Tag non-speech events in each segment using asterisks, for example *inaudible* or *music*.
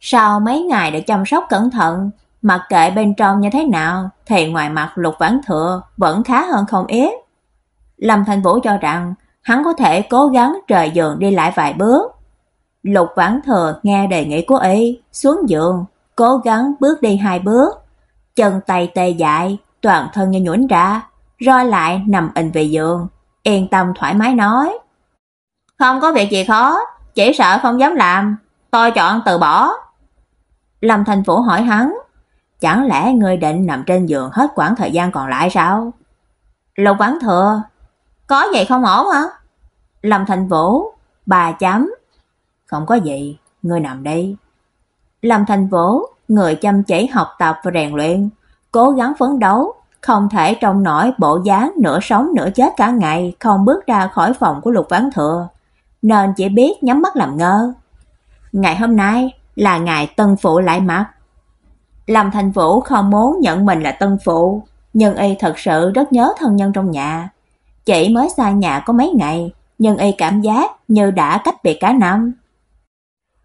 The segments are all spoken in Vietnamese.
sau mấy ngày được chăm sóc cẩn thận, mặc kệ bên trong như thế nào, thì ngoài mặt Lục Vãn Thừa vẫn khá hơn không ít. Lâm Thành Vũ cho rằng hắn có thể cố gắng rời giường đi lại vài bước. Lục Vãn Thừa nghe đề nghị của y, xuống giường, cố gắng bước đi hai bước, chân tay tê dại, toàn thân như nhũn ra, rồi lại nằm ình về giường, yên tâm thoải mái nói: "Không có việc gì khó, chỉ sợ không dám làm, tôi chọn từ bỏ." Lâm Thành Vũ hỏi hắn, chẳng lẽ ngươi định nằm trên giường hết quãng thời gian còn lại sao? Lục Vãn Thừa, có vậy không ổn hả? Lâm Thành Vũ, bà chấm. Không có gì, ngươi nằm đi. Lâm Thành Vũ, người chăm chỉ học tập và rèn luyện, cố gắng phấn đấu, không thể trông nổi bộ dáng nửa sống nửa chết cả ngày, không bước ra khỏi phòng của Lục Vãn Thừa, nên chỉ biết nhắm mắt làm ngơ. Ngày hôm nay, là ngài tân phụ lại mặt. Lâm Thành Vũ không muốn nhận mình là tân phụ, nhưng y thật sự rất nhớ thân nhân trong nhà. Chỉ mới xa nhà có mấy ngày, nhưng y cảm giác như đã cách biệt cả năm.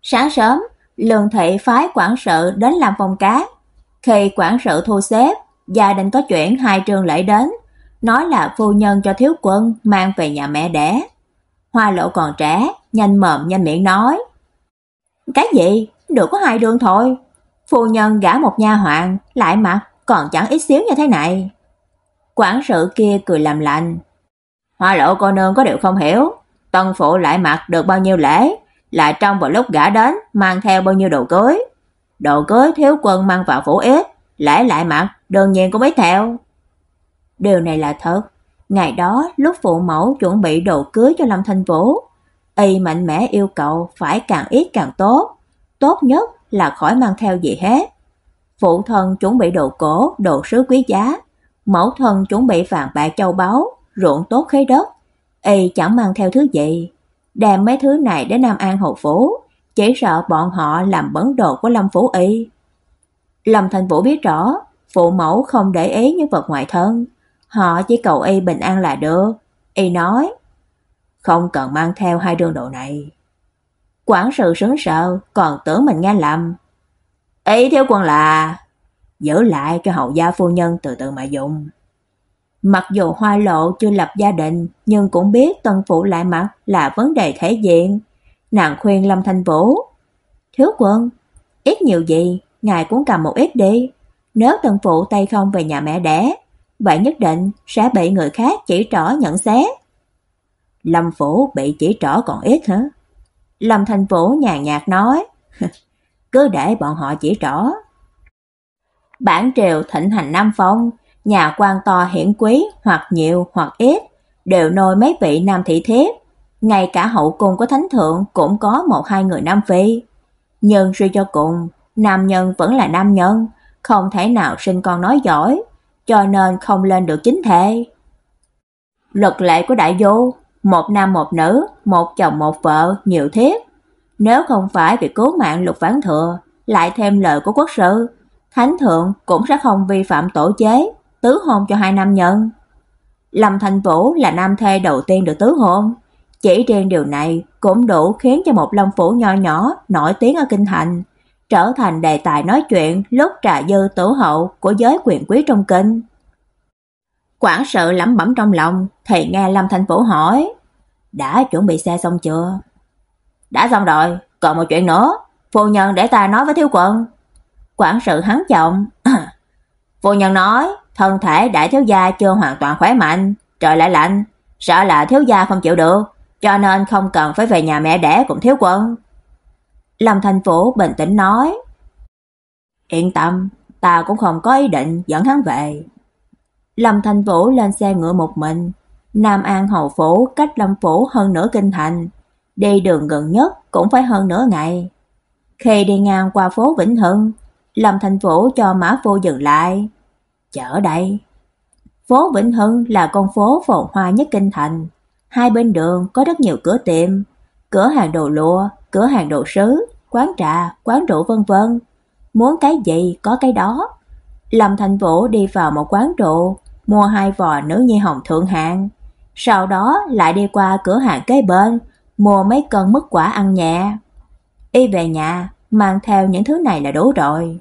Sáng sớm, Lương thị phái quản sự đến làm phòng cá. Khi quản sự thu xếp, gia đình có chuyện hai trường lễ đến, nói là phu nhân cho thiếu quân mang về nhà mẹ đẻ. Hoa Lộ còn trẻ, nhanh mồm nhanh miệng nói: "Cái gì? Được có hai đường thôi. Phu nhân gả một nha hoàn, lại mặt còn chẳng ít xíu như thế này. Quản sự kia cười làm lành. Hoa lộ cô nương có điều không hiểu, tân phụ lại mặc được bao nhiêu lễ, lại trong vào lúc gả đến mang theo bao nhiêu đồ cưới. Đồ cưới thiếu quân mang vào phủ ít, lễ lại mặc đương nhiên cũng biết theo. Điều này là thật. Ngày đó lúc phụ mẫu chuẩn bị đồ cưới cho Lâm Thanh Vũ, y mạnh mẽ yêu cầu phải càng ít càng tốt tốt nhất là khỏi mang theo gì hết. Phụ thân chuẩn bị đồ cổ, đồ sứ quý giá, mẫu thân chuẩn bị vàng bạc châu báu, ruộng tốt khế đất, y chẳng mang theo thứ gì. Đem mấy thứ này đến Nam An hậu phủ, chỉ sợ bọn họ làm bẩn đồ của Lâm phủ y. Lâm Thành Vũ biết rõ, phụ mẫu không để ý những vật ngoại thân, họ chỉ cầu y bình an là được. Y nói, không cần mang theo hai đường đồ này. Quản sự sững sợ, còn tưởng mình nghe lầm. Ý thiếu quân là giữ lại cho hậu gia phu nhân từ từ mà dùng. Mặc dù Hoa Lộ chưa lập gia đình, nhưng cũng biết tân phụ lại mặt là vấn đề thể diện. Nàng khuyên Lâm Thanh Vũ, "Thiếu quân, ít nhiều gì, ngài cũng cầm một ít đi. Nếu tân phụ tay không về nhà mẹ đẻ, vậy nhất định sẽ bị người khác chỉ trỏ nhận xét." Lâm phủ bị chỉ trỏ còn ít hả? Lâm Thành Vũ nhàn nhạt nói, *laughs* cứ để bọn họ chỉ trỏ. Bản triều thịnh hành Nam Phong, nhà quan to hiển quý hoặc nhiều hoặc ít, đều nôi mấy vị nam thị thiếp, ngay cả hậu cung của thánh thượng cũng có một hai người nam phi. Nhưng suy cho cùng, nam nhân vẫn là nam nhân, không thể nào sinh con nói giỏi, cho nên không lên được chính thể. Luật lệ của đại vô một nam một nữ, một chồng một vợ, nhiều thế. Nếu không phải vì cứu mạng Lục Vãn Thừa, lại thêm lời của quốc sư, thánh thượng cũng sẽ không vi phạm tổ chế, tứ hôn cho hai nam nhân. Lâm Thành Vũ là nam thê đầu tiên được tứ hôn, chỉ riêng điều này cũng đủ khiến cho một Lâm phủ nho nhỏ nổi tiếng ở kinh thành, trở thành đề tài nói chuyện lúc trà dư tử hậu của giới quyền quý trong kinh. Quản sự lẩm bẩm trong lòng, thì nghe Lâm Thành Vũ hỏi, đã chuẩn bị xe xong chưa? Đã xong rồi, còn một chuyện nữa, phu nhân để ta nói với thiếu quận. Quản sự hắn giọng, *clears throat* phu nhân nói, thân thể đại thiếu gia chưa hoàn toàn khỏe mạnh, trời lại lạnh, sợ là thiếu gia không chịu được, cho nên không cần phải về nhà mẹ đẻ cùng thiếu quân. Lâm Thành Vũ bình tĩnh nói, Yên tâm, ta cũng không có ý định dẫn hắn về. Lâm Thành Vũ lên xe ngựa một mình, Nam An hầu phủ cách Lâm phủ hơn nửa kinh thành, đi đường gần nhất cũng phải hơn nửa ngày. Khi đi ngang qua phố Vĩnh Hưng, Lâm Thành Vũ cho Mã Phu dừng lại. "Chở đây." Phố Vĩnh Hưng là con phố phồn hoa nhất kinh thành. Hai bên đường có rất nhiều cửa tiệm, cửa hàng đồ lụa, cửa hàng đồ sứ, quán trà, quán rượu vân vân. Muốn cái gì có cái đó. Lâm Thành Vũ đi vào một quán rượu, mua hai vò nữ nhi hồng thượng hạng, sau đó lại đi qua cửa hàng kế bên, mua mấy cân mứt quả ăn nhẹ. Y về nhà, mang theo những thứ này là đủ rồi.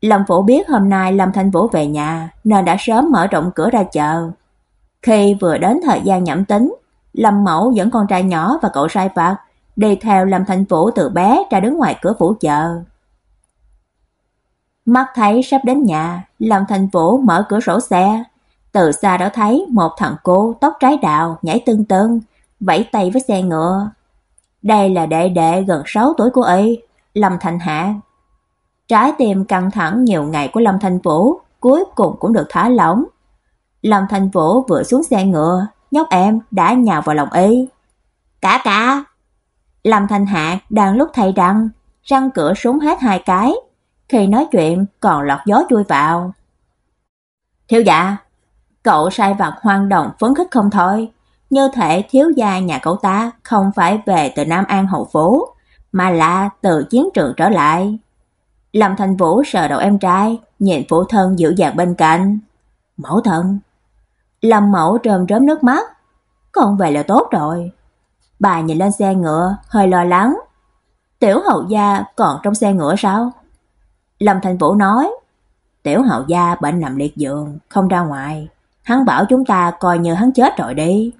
Lâm Vũ biết hôm nay Lâm Thanh Vũ về nhà nên đã sớm mở rộng cửa ra chờ. Khi vừa đến thời gian nhẩm tính, Lâm Mẫu dẫn con trai nhỏ và cậu trai vặt đi theo Lâm Thanh Vũ từ bé ra đứng ngoài cửa phủ chờ. Mắt thấy sắp đến nhà, Lâm thành Vũ mở cửa sổ xe, từ xa đã thấy một thằng cô tóc trái đào nhảy tưng tưng, vẫy tay với xe ngựa. Đây là đệ đệ gần 6 tuổi của y, Lâm Thành Hạ. Trái tim căng thẳng nhiều ngày của Lâm thành Vũ cuối cùng cũng được thả lỏng. Lâm thành Vũ vừa xuống xe ngựa, nhóc em đã nhào vào lòng y. Cả cả. Lâm thành Hạ đang lúc thay răng, răng cửa súng hết hai cái, khi nói chuyện còn lọt gió chui vào. Thiếu dạ, cậu sai vặt hoang động phấn khích không thôi, như thể thiếu gia nhà cậu ta không phải về từ Nam An hậu phố, mà là từ chiến trường trở lại. Lâm Thành Vũ sờ đầu em trai, nhìn phụ thân dịu dàng bên cạnh. Mẫu thân. Lâm Mẫu trơm rớm nước mắt. Con về là tốt rồi. Bà nhìn lên xe ngựa, hơi lo lắng. Tiểu hậu gia còn trong xe ngựa sao? Lâm Thành Vũ nói, Tiểu hậu gia bệnh nằm liệt giường, không ra ngoài. Hắn bảo chúng ta coi như hắn chết rồi đi.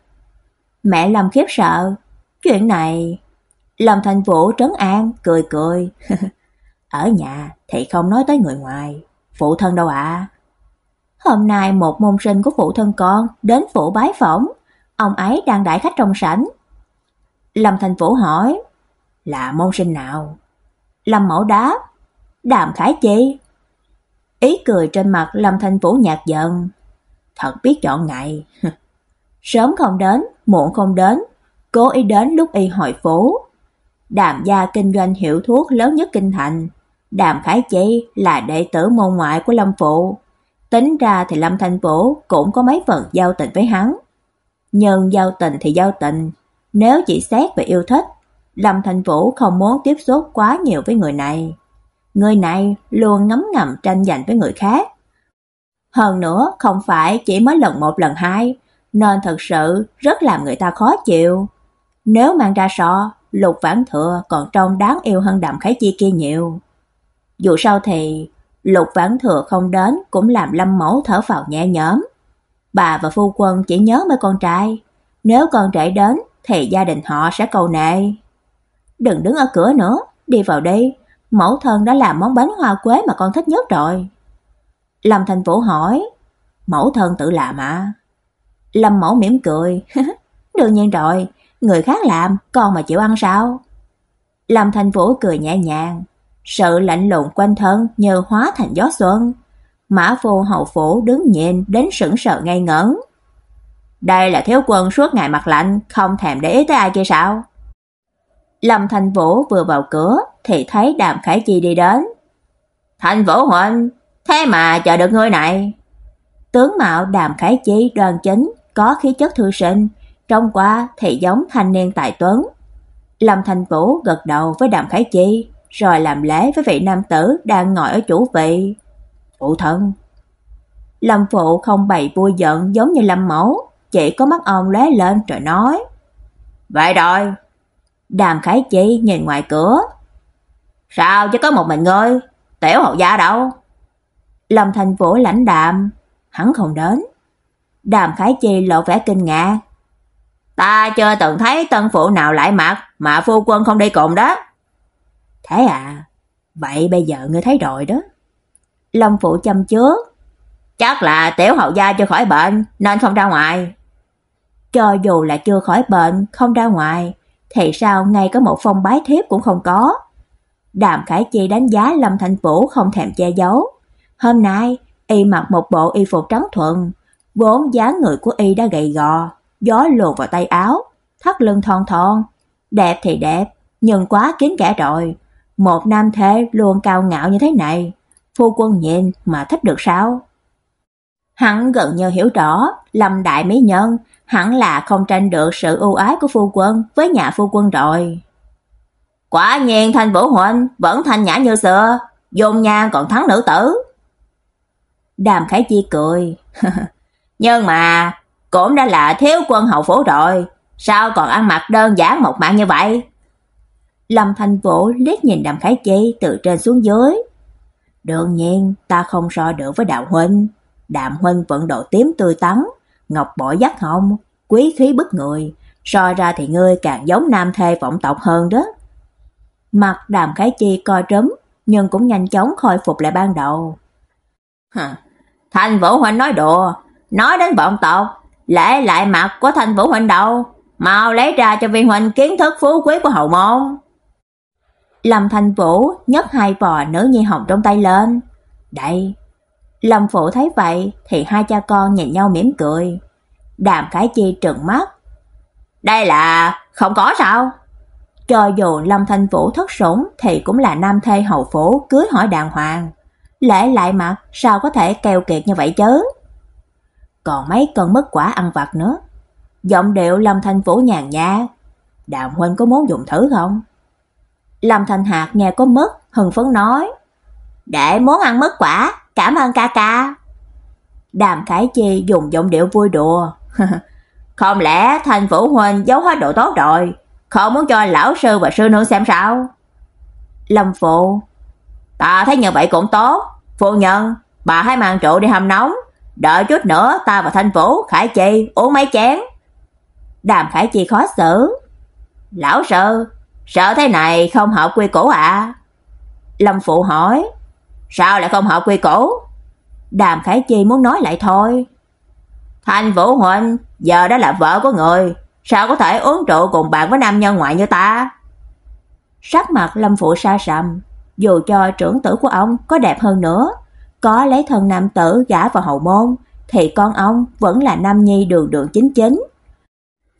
Mẹ Lâm khiếp sợ. Chuyện này... Lâm Thành Vũ trấn an, cười cười. *laughs* Ở nhà thì không nói tới người ngoài. Phụ thân đâu ạ? Hôm nay một môn sinh của phụ thân con đến phủ bái phỏng. Ông ấy đang đãi khách trong sảnh. Lâm Thành Vũ hỏi. Là môn sinh nào? Lâm Mẫu đáp. Đàm Khải Chi. Ý cười trên mặt Lâm Thanh Vũ nhạt giận. Thật biết chọn ngày. *laughs* Sớm không đến, muộn không đến, cố ý đến lúc y hội phố. Đàm gia kinh doanh hiệu thuốc lớn nhất kinh thành. Đàm Khải Chi là đệ tử môn ngoại của Lâm Phụ. Tính ra thì Lâm Thanh Vũ cũng có mấy phần giao tình với hắn. Nhưng giao tình thì giao tình, nếu chỉ xét về yêu thích, Lâm Thanh Vũ không muốn tiếp xúc quá nhiều với người này người này luôn ngấm ngầm tranh giành với người khác. Hơn nữa, không phải chỉ mới lần một lần hai, nên thật sự rất làm người ta khó chịu. Nếu mang ra so, Lục Vãn Thừa còn trông đáng yêu hơn Đàm Khải Chi kia nhiều. Dù sao thì, Lục Vãn Thừa không đến cũng làm Lâm Mẫu thở phào nhẹ nhõm. Bà và phu quân chỉ nhớ mấy con trai, nếu con trai đến thì gia đình họ sẽ cầu nệ. Đừng đứng ở cửa nữa, đi vào đây, mẫu thân đã làm món bánh hoa quế mà con thích nhất rồi. Lâm Thành Vũ hỏi, mẫu thân tự làm à? Lâm mẫu mỉm cười, *laughs* đương nhiên rồi, người khác làm, con mà chịu ăn sao? Lâm Thành Vũ cười nhẹ nhàng, sự lạnh lùng quanh thân như hóa thành gió xuân. Mã phu hậu phủ đứng nhìn đến sững sờ ngây ngẩn. Đây là thiếu quân suốt ngày mặt lạnh, không thèm để ý tới ai kia sao? Lâm Thành Vũ vừa vào cửa thì thấy Đàm Khải Chi đi đến. "Thành Vũ huynh, thế mà chờ được người này." Tướng mạo Đàm Khải Chi đoan chính, có khí chất thư sinh, trông qua thì giống thanh niên tài tuấn. Lâm Thành Vũ gật đầu với Đàm Khải Chi, rồi làm lễ với vị nam tử đang ngồi ở chủ vị. "Phụ thân." Lâm phụ không bày vui giận giống như Lâm mẫu, chỉ có mắt ông lóe lên rồi nói: "Vậy rồi, Đàm Khải Chi nhìn ngoài cửa. Sao chỉ có một mình ngươi? Tiểu hậu gia đâu? Lâm Thành Vũ lãnh đạm, hắn không đến. Đàm Khải Chi lộ vẻ kinh ngạc. Ta chưa từng thấy tân phụ nào lại mặt mà phu quân không đi cùng đó. Thế à? Vậy bây giờ ngươi thấy rồi đó. Lâm phụ chăm trước. Chắc là tiểu hậu gia chưa khỏi bệnh nên không ra ngoài. Cho dù là chưa khỏi bệnh, không ra ngoài, thì sao ngay có một phong bái thiếp cũng không có. Đàm Khải Chi đánh giá Lâm Thành Vũ không thèm che giấu. Hôm nay, y mặc một bộ y phục trắng thuần, vốn dáng người của y đã gầy gò, gió luồn vào tay áo, thắt lưng thon thon, đẹp thì đẹp, nhưng quá kín kẽ rồi. một nam thế luôn cao ngạo như thế này, phu quân nhìn mà thích được sao? Hắn gần như hiểu rõ, Lâm đại mỹ nhân hẳn là không tranh được sự ưu ái của phu quân với nhà phu quân rồi. Quả nhiên Thanh Vũ huynh vẫn thanh nhã như xưa, dung nhan còn thắng nữ tử. Đàm Khải Chi cười. *laughs* Nhưng mà cũng đã là thiếu quân hậu phố rồi, sao còn ăn mặc đơn giản một mạng như vậy? Lâm Thanh Vũ liếc nhìn Đàm Khải Chi từ trên xuống dưới. Đương nhiên, ta không so được với Đạo huynh. Đàm huynh vẫn độ tím tươi tắn, ngọc bội dắt hồng, quý khí bức người, so ra thì ngươi càng giống nam thê vọng tộc hơn đó. Mặt Đàm Khải Chi co trấm, nhưng cũng nhanh chóng khôi phục lại ban đầu. Hả? Thanh Vũ huynh nói đùa, nói đến vọng tộc, lễ lại mặt của Thanh Vũ huynh đâu, mau lấy ra cho viên huynh kiến thức phú quý của hậu môn. Lâm Thanh Vũ nhấc hai vò nữ nhi hồng trong tay lên. "Đây." Lâm Phổ thấy vậy thì hai cha con nhìn nhau mỉm cười. Đàm Khải Chi trừng mắt. "Đây là không có sao?" Cho dù Lâm Thanh Vũ thất sủng thì cũng là nam thê hậu phủ cưới hỏi đàng hoàng. Lễ lại mặt sao có thể keo kiệt như vậy chứ? Còn mấy cơn mất quả ăn vặt nữa. Giọng điệu Lâm Thanh Vũ nhàn nhạt. Đàm huynh có muốn dùng thử không? Lâm Thanh Hạc nghe có mất hừng phấn nói: "Để muốn ăn mất quả, cảm ơn ca ca." Đàm Khải Chi dùng giọng điệu vui đùa: *laughs* "Không lẽ Thành Vũ huynh giấu hết độ tốt rồi, không muốn cho lão sư và sư nương xem sao?" Lâm Phụ: "Ta thấy như vậy cũng tốt, phu nhân, bà hãy mang trụ đi hầm nóng, đợi chút nữa ta và Thanh Vũ, Khải Chi uống mấy chén." Đàm Khải Chi khó xử: "Lão sư, Sợ thế này không hợp quy củ à? Lâm Phụ hỏi. Sao lại không hợp quy củ? Đàm Khải Chi muốn nói lại thôi. Thanh Vũ Huỳnh, giờ đã là vợ của người, sao có thể uống rượu cùng bạn với nam nhân ngoại như ta? Sắc mặt Lâm Phụ xa sầm, dù cho trưởng tử của ông có đẹp hơn nữa, có lấy thân nam tử gả vào hậu môn, thì con ông vẫn là nam nhi đường đường chính chính.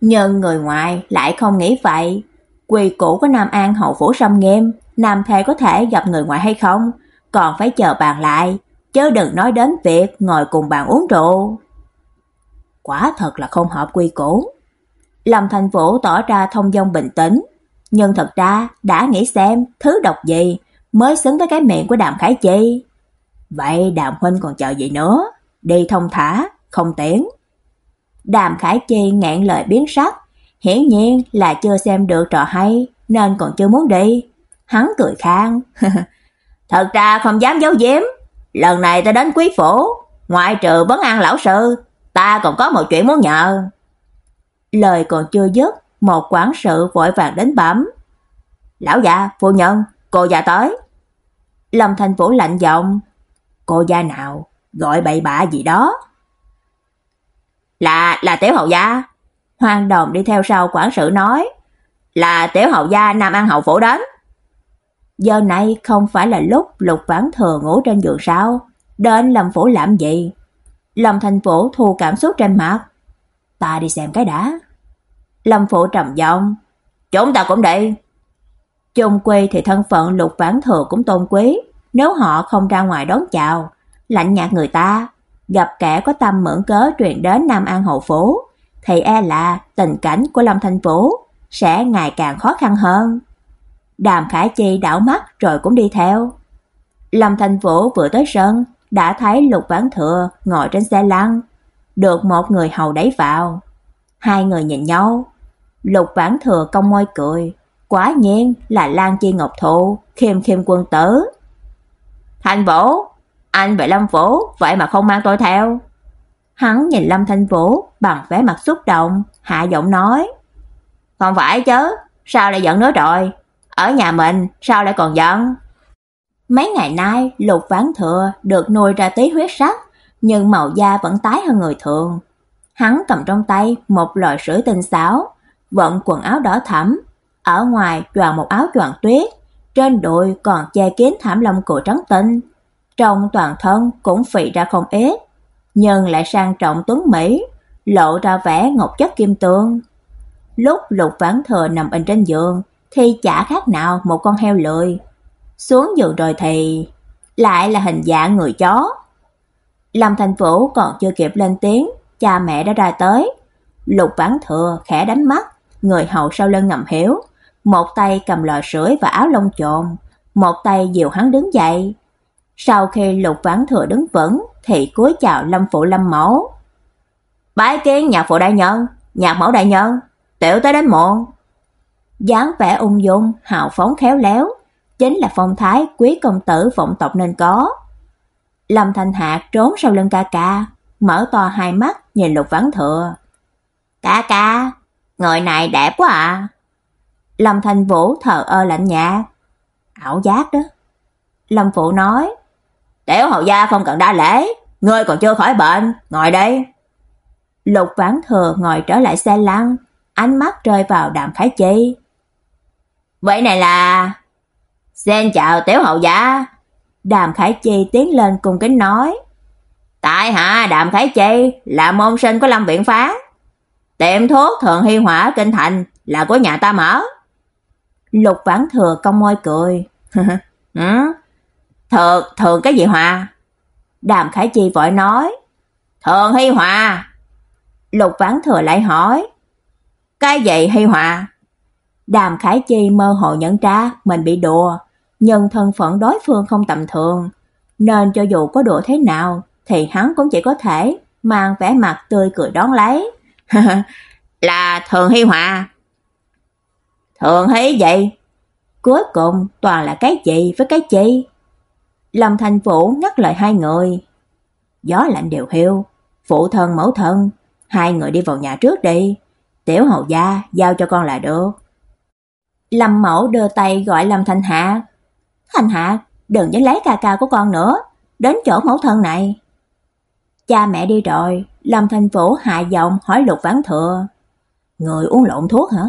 Nhưng người ngoài lại không nghĩ vậy, Quy củ của Nam An hậu phủ sâm nghiêm, nam thê có thể gặp người ngoại hay không, còn phải chờ bạn lại, chứ đừng nói đến việc ngồi cùng bạn uống rượu. Quả thật là không hợp quy củ. Lâm Thành Vũ tỏ ra thông dong bình tĩnh, nhưng thật ra đã nghĩ xem thứ độc gì mới xứng với cái miệng của Đàm Khải Chi. Vậy Đàm huynh còn chờ gì nữa? Đi thông thả, không tiến. Đàm Khải Chi ngẹn lời biến sắc, hiển nhiên là chưa xem được trò hay nên còn chưa muốn đi. Hắn cười khang. *laughs* Thật ra không dám giấu giếm, lần này ta đến quý phủ, ngoại trừ vấn an lão sư, ta còn có một chuyện muốn nhờ. Lời còn chưa dứt, một quản sự vội vàng đến bẩm. "Lão già, phu nhân, cô già tới." Lâm Thành Vũ lạnh giọng, "Cô gia nào, gọi bậy bạ gì đó?" "Là là tiểu hậu gia." Hoàng Đồng đi theo sau quản sự nói, là tiểu hậu gia Nam An hậu phủ đến. Giờ này không phải là lúc Lục Vãn Thừa ngủ trên giường sao? Đến Lâm phủ làm gì? Lâm Thành Phủ thu cảm xúc trên mặt. Ta đi xem cái đã. Lâm phủ trầm giọng, "Chúng ta cũng đi." Chung quy thì thân phận Lục Vãn Thừa cũng tôn quý, nếu họ không ra ngoài đón chào, lạnh nhạt người ta, gặp kẻ có tâm mượn cớ truyền đến Nam An hậu phủ, thì e là tình cảnh của Lâm Thành Phủ sẽ ngày càng khó khăn hơn. Đàm Khải Chi đảo mắt rồi cũng đi theo. Lâm Thanh Vũ vừa tới sân, đã thấy Lục Vãn Thừa ngồi trên xe lăn, được một người hầu đẩy vào. Hai người nhìn nhau, Lục Vãn Thừa cong môi cười, quả nhiên là Lan Chi Ngọc Thụ, Khiêm Khiêm quân tử. Thanh Vũ, anh về Lâm Vũ, vậy mà không mang tôi theo. Hắn nhìn Lâm Thanh Vũ bằng vẻ mặt xúc động, hạ giọng nói: "Không phải chứ, sao lại giận nữa rồi? Ở nhà mình sao lại còn giận?" Mấy ngày nay, Lục Vãn Thừa được nuôi ra tí huyết sắc, nhưng màu da vẫn tái hơn người thường. Hắn cầm trong tay một loại sữa tinh xảo, vận quần áo đỏ thẫm, ở ngoài choàng một áo choàng tuyết, trên đùi còn che kín thảm lông cổ trắng tinh, trong toàn thân cũng phì ra không ít, nhưng lại sang trọng tuấn mỹ, lộ ra vẻ ngọc chất kim tương. Lúc Lục Vãn Thừa nằm bên trên giường thì chả khác nào một con heo lười, xuống giường rồi thì lại là hình dạng người chó. Lâm Thành Vũ còn chưa kịp lên tiếng, cha mẹ đã ra tới. Lục Vãn Thừa khẽ đánh mắt, người hầu sau lưng ngầm hiểu, một tay cầm lọ sưởi và áo lông chồn, một tay dìu hắn đứng dậy. Sau khi Lục Vãn Thừa đứng vững thì cúi chào Lâm phụ Lâm mẫu. Bái kiến nhạc phụ đại nhân, nhạc mẫu đại nhân, tiểu tới đến muộn dáng vẻ ung dung, hào phóng khéo léo, chính là phong thái quý công tử vọng tộc nên có. Lâm Thanh Hạc trốn sau lưng ca ca, mở to hai mắt nhìn Lục Vãn Thừa. "Ca ca, người này đẹp quá à." Lâm Thanh Vũ thở ơ lạnh nhạt. "Ảo giác đó." Lâm Phụ nói, "Tiểu hầu gia không cần đa lễ, ngươi còn chưa khỏi bệnh, ngồi đây." Lục Vãn Thừa ngồi trở lại xe lăn, ánh mắt rơi vào Đàm Khải Chi. "Vậy này là Xin chào tiểu hậu giả." Đàm Khải Chi tiến lên cùng kính nói. "Tại hạ, Đàm Khải Chi là môn sinh của Lâm viện phán Tiệm thuốc Thường Hy Hỏa kinh thành là của nhà ta mở." Lục Vãn Thừa cong môi cười. *laughs* "Hử? Thường thường cái gì Hòa?" Đàm Khải Chi vội nói. "Thường Hy Hòa." Lục Vãn Thừa lại hỏi. "Cái gì Hy Hòa?" Đàm Khải Chi mơ hồ nhận ra mình bị đùa, nhưng thân phận đối phương không tầm thường, nên cho dù có đùa thế nào thì hắn cũng chỉ có thể mang vẻ mặt tươi cười đón lấy. *laughs* là Thường Hy Hòa. Thường Hy vậy? Cuối cùng toàn là cái gì với cái chi? Lâm Thành Vũ ngắt lời hai người. Gió lạnh đều hiu, phụ thân mẫu thân, hai người đi vào nhà trước đi. Tiểu hầu gia giao cho con là được. Lâm Mẫu đưa tay gọi Lâm Thanh Hạ, Thành Hạ, đừng đến lấy ca ca của con nữa, đến chỗ mẫu thân này. Cha mẹ đi rồi, Lâm Thành Vũ hạ giọng hỏi Lục Vãn Thừa. Người uống lộn thuốc hả?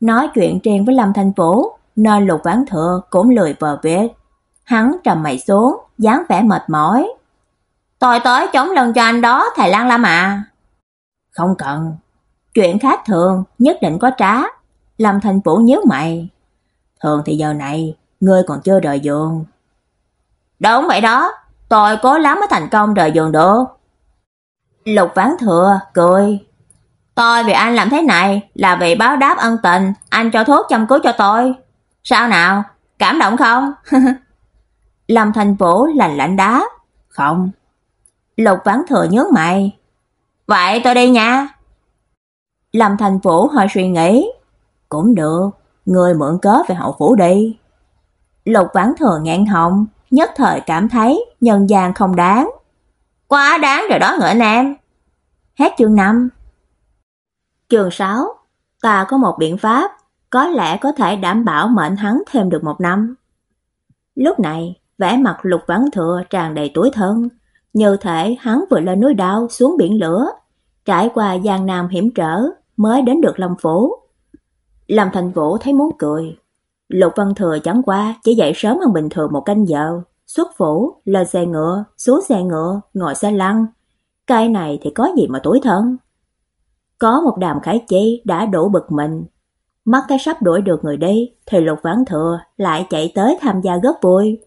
Nói chuyện riêng với Lâm Thành Vũ, nên Lục Vãn Thừa cũng lười vờ viết. Hắn trầm mày xuống, dáng vẻ mệt mỏi. Tôi tới chống lưng cho anh đó, thầy Lan Lam à. Không cần. Chuyện khác thường, nhất định có trá. Lâm Thành Vũ nhớ mày. Thường thì giờ này, ngươi còn chưa rời giường. Đúng vậy đó, tôi cố lắm mới thành công rời giường được. Lục Vãn Thừa cười. Tôi vì anh làm thế này là vì báo đáp ân tình anh cho thuốc chăm cứu cho tôi. Sao nào, cảm động không? *laughs* Lâm Thành Vũ lạnh lạnh đá. Không. Lục Vãn Thừa nhớ mày. Vậy tôi đi nha. Lâm Thành Vũ hơi suy nghĩ. Cũng được, người mượn cớ về hậu phủ đi. Lục Vãn Thừa ngạn họng, nhất thời cảm thấy nhân gian không đáng. Quá đáng rồi đó ngựa nam. Hết chương 5. Chương 6. Ta có một biện pháp, có lẽ có thể đảm bảo mệnh hắn thêm được một năm. Lúc này, vẻ mặt Lục Vãn Thừa tràn đầy tuổi thân, như thể hắn vừa lên núi đao xuống biển lửa, trải qua gian nam hiểm trở mới đến được Long Phủ. Lâm Thành Vũ thấy muốn cười, Lục Văn Thừa chẳng qua chỉ dậy sớm hơn bình thường một canh giờ, xuất phủ, lên xe ngựa, xuống xe ngựa, ngồi xe lăn. Cái này thì có gì mà tối thân. Có một đàm khải chi đã đổ bực mình. Mắt cái sắp đuổi được người đi, thì Lục Văn Thừa lại chạy tới tham gia góp vui.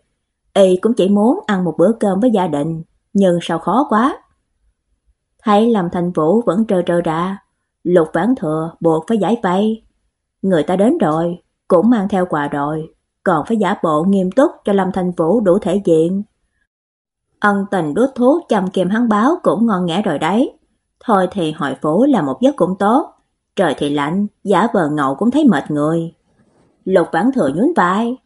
Y cũng chỉ muốn ăn một bữa cơm với gia đình, nhưng sao khó quá. Thấy làm thành vũ vẫn trơ trơ ra, Lục Vãn Thừa buộc phải giải vây. Người ta đến rồi, cũng mang theo quà rồi, còn phải giả bộ nghiêm túc cho Lâm Thanh Vũ đủ thể diện. Ân tình đút thuốc chăm kèm hắn báo cũng ngon nghẻ rồi đấy. Thôi thì hội phố là một giấc cũng tốt. Trời thì lạnh, giả vờ ngậu cũng thấy mệt người. Lục vãn thừa nhún vai.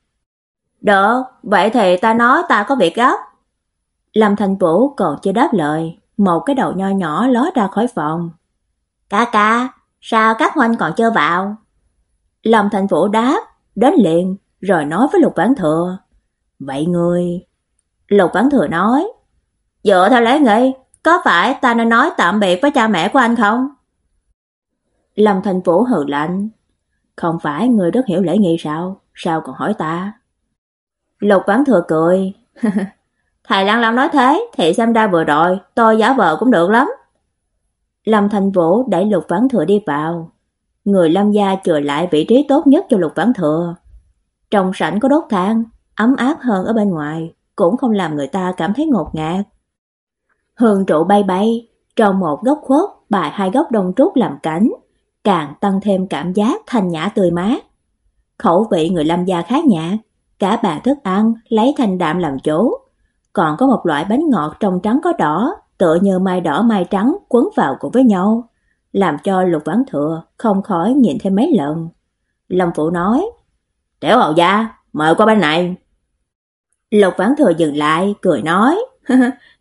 Được, vậy thì ta nói ta có việc gấp. Lâm Thanh Vũ còn chưa đáp lời, một cái đầu nho nhỏ ló ra khỏi phòng. Ca ca, sao các huynh còn chưa vào? Lâm Thành Vũ đáp, đến liền, rồi nói với Lục Vãn Thừa. Vậy ngươi... Lục Vãn Thừa nói, dựa theo lễ nghi, có phải ta nên nói tạm biệt với cha mẹ của anh không? Lâm Thành Vũ hừ lạnh, không phải ngươi rất hiểu lễ nghi sao, sao còn hỏi ta? Lục Vãn Thừa cười. *laughs* Thầy Lăng Lam nói thế, thì xem ra vừa rồi, tôi giả vờ cũng được lắm. Lâm Thành Vũ đẩy Lục Vãn Thừa đi vào, người Lâm gia chừa lại vị trí tốt nhất cho Lục Vãn Thừa. Trong sảnh có đốt than, ấm áp hơn ở bên ngoài, cũng không làm người ta cảm thấy ngột ngạt. Hương trụ bay bay, trong một góc khuất bài hai góc đông trúc làm cảnh, càng tăng thêm cảm giác thanh nhã tươi mát. Khẩu vị người Lâm gia khá nhạt, cả bàn thức ăn lấy thanh đạm làm chủ, còn có một loại bánh ngọt trong trắng có đỏ, tựa như mai đỏ mai trắng quấn vào cùng với nhau, làm cho Lục Vãn Thừa không khỏi nhìn thêm mấy lần. Lâm Phụ nói: "Tiểu hầu gia, mời qua bên này." Lục Vãn Thừa dừng lại, cười nói: *laughs*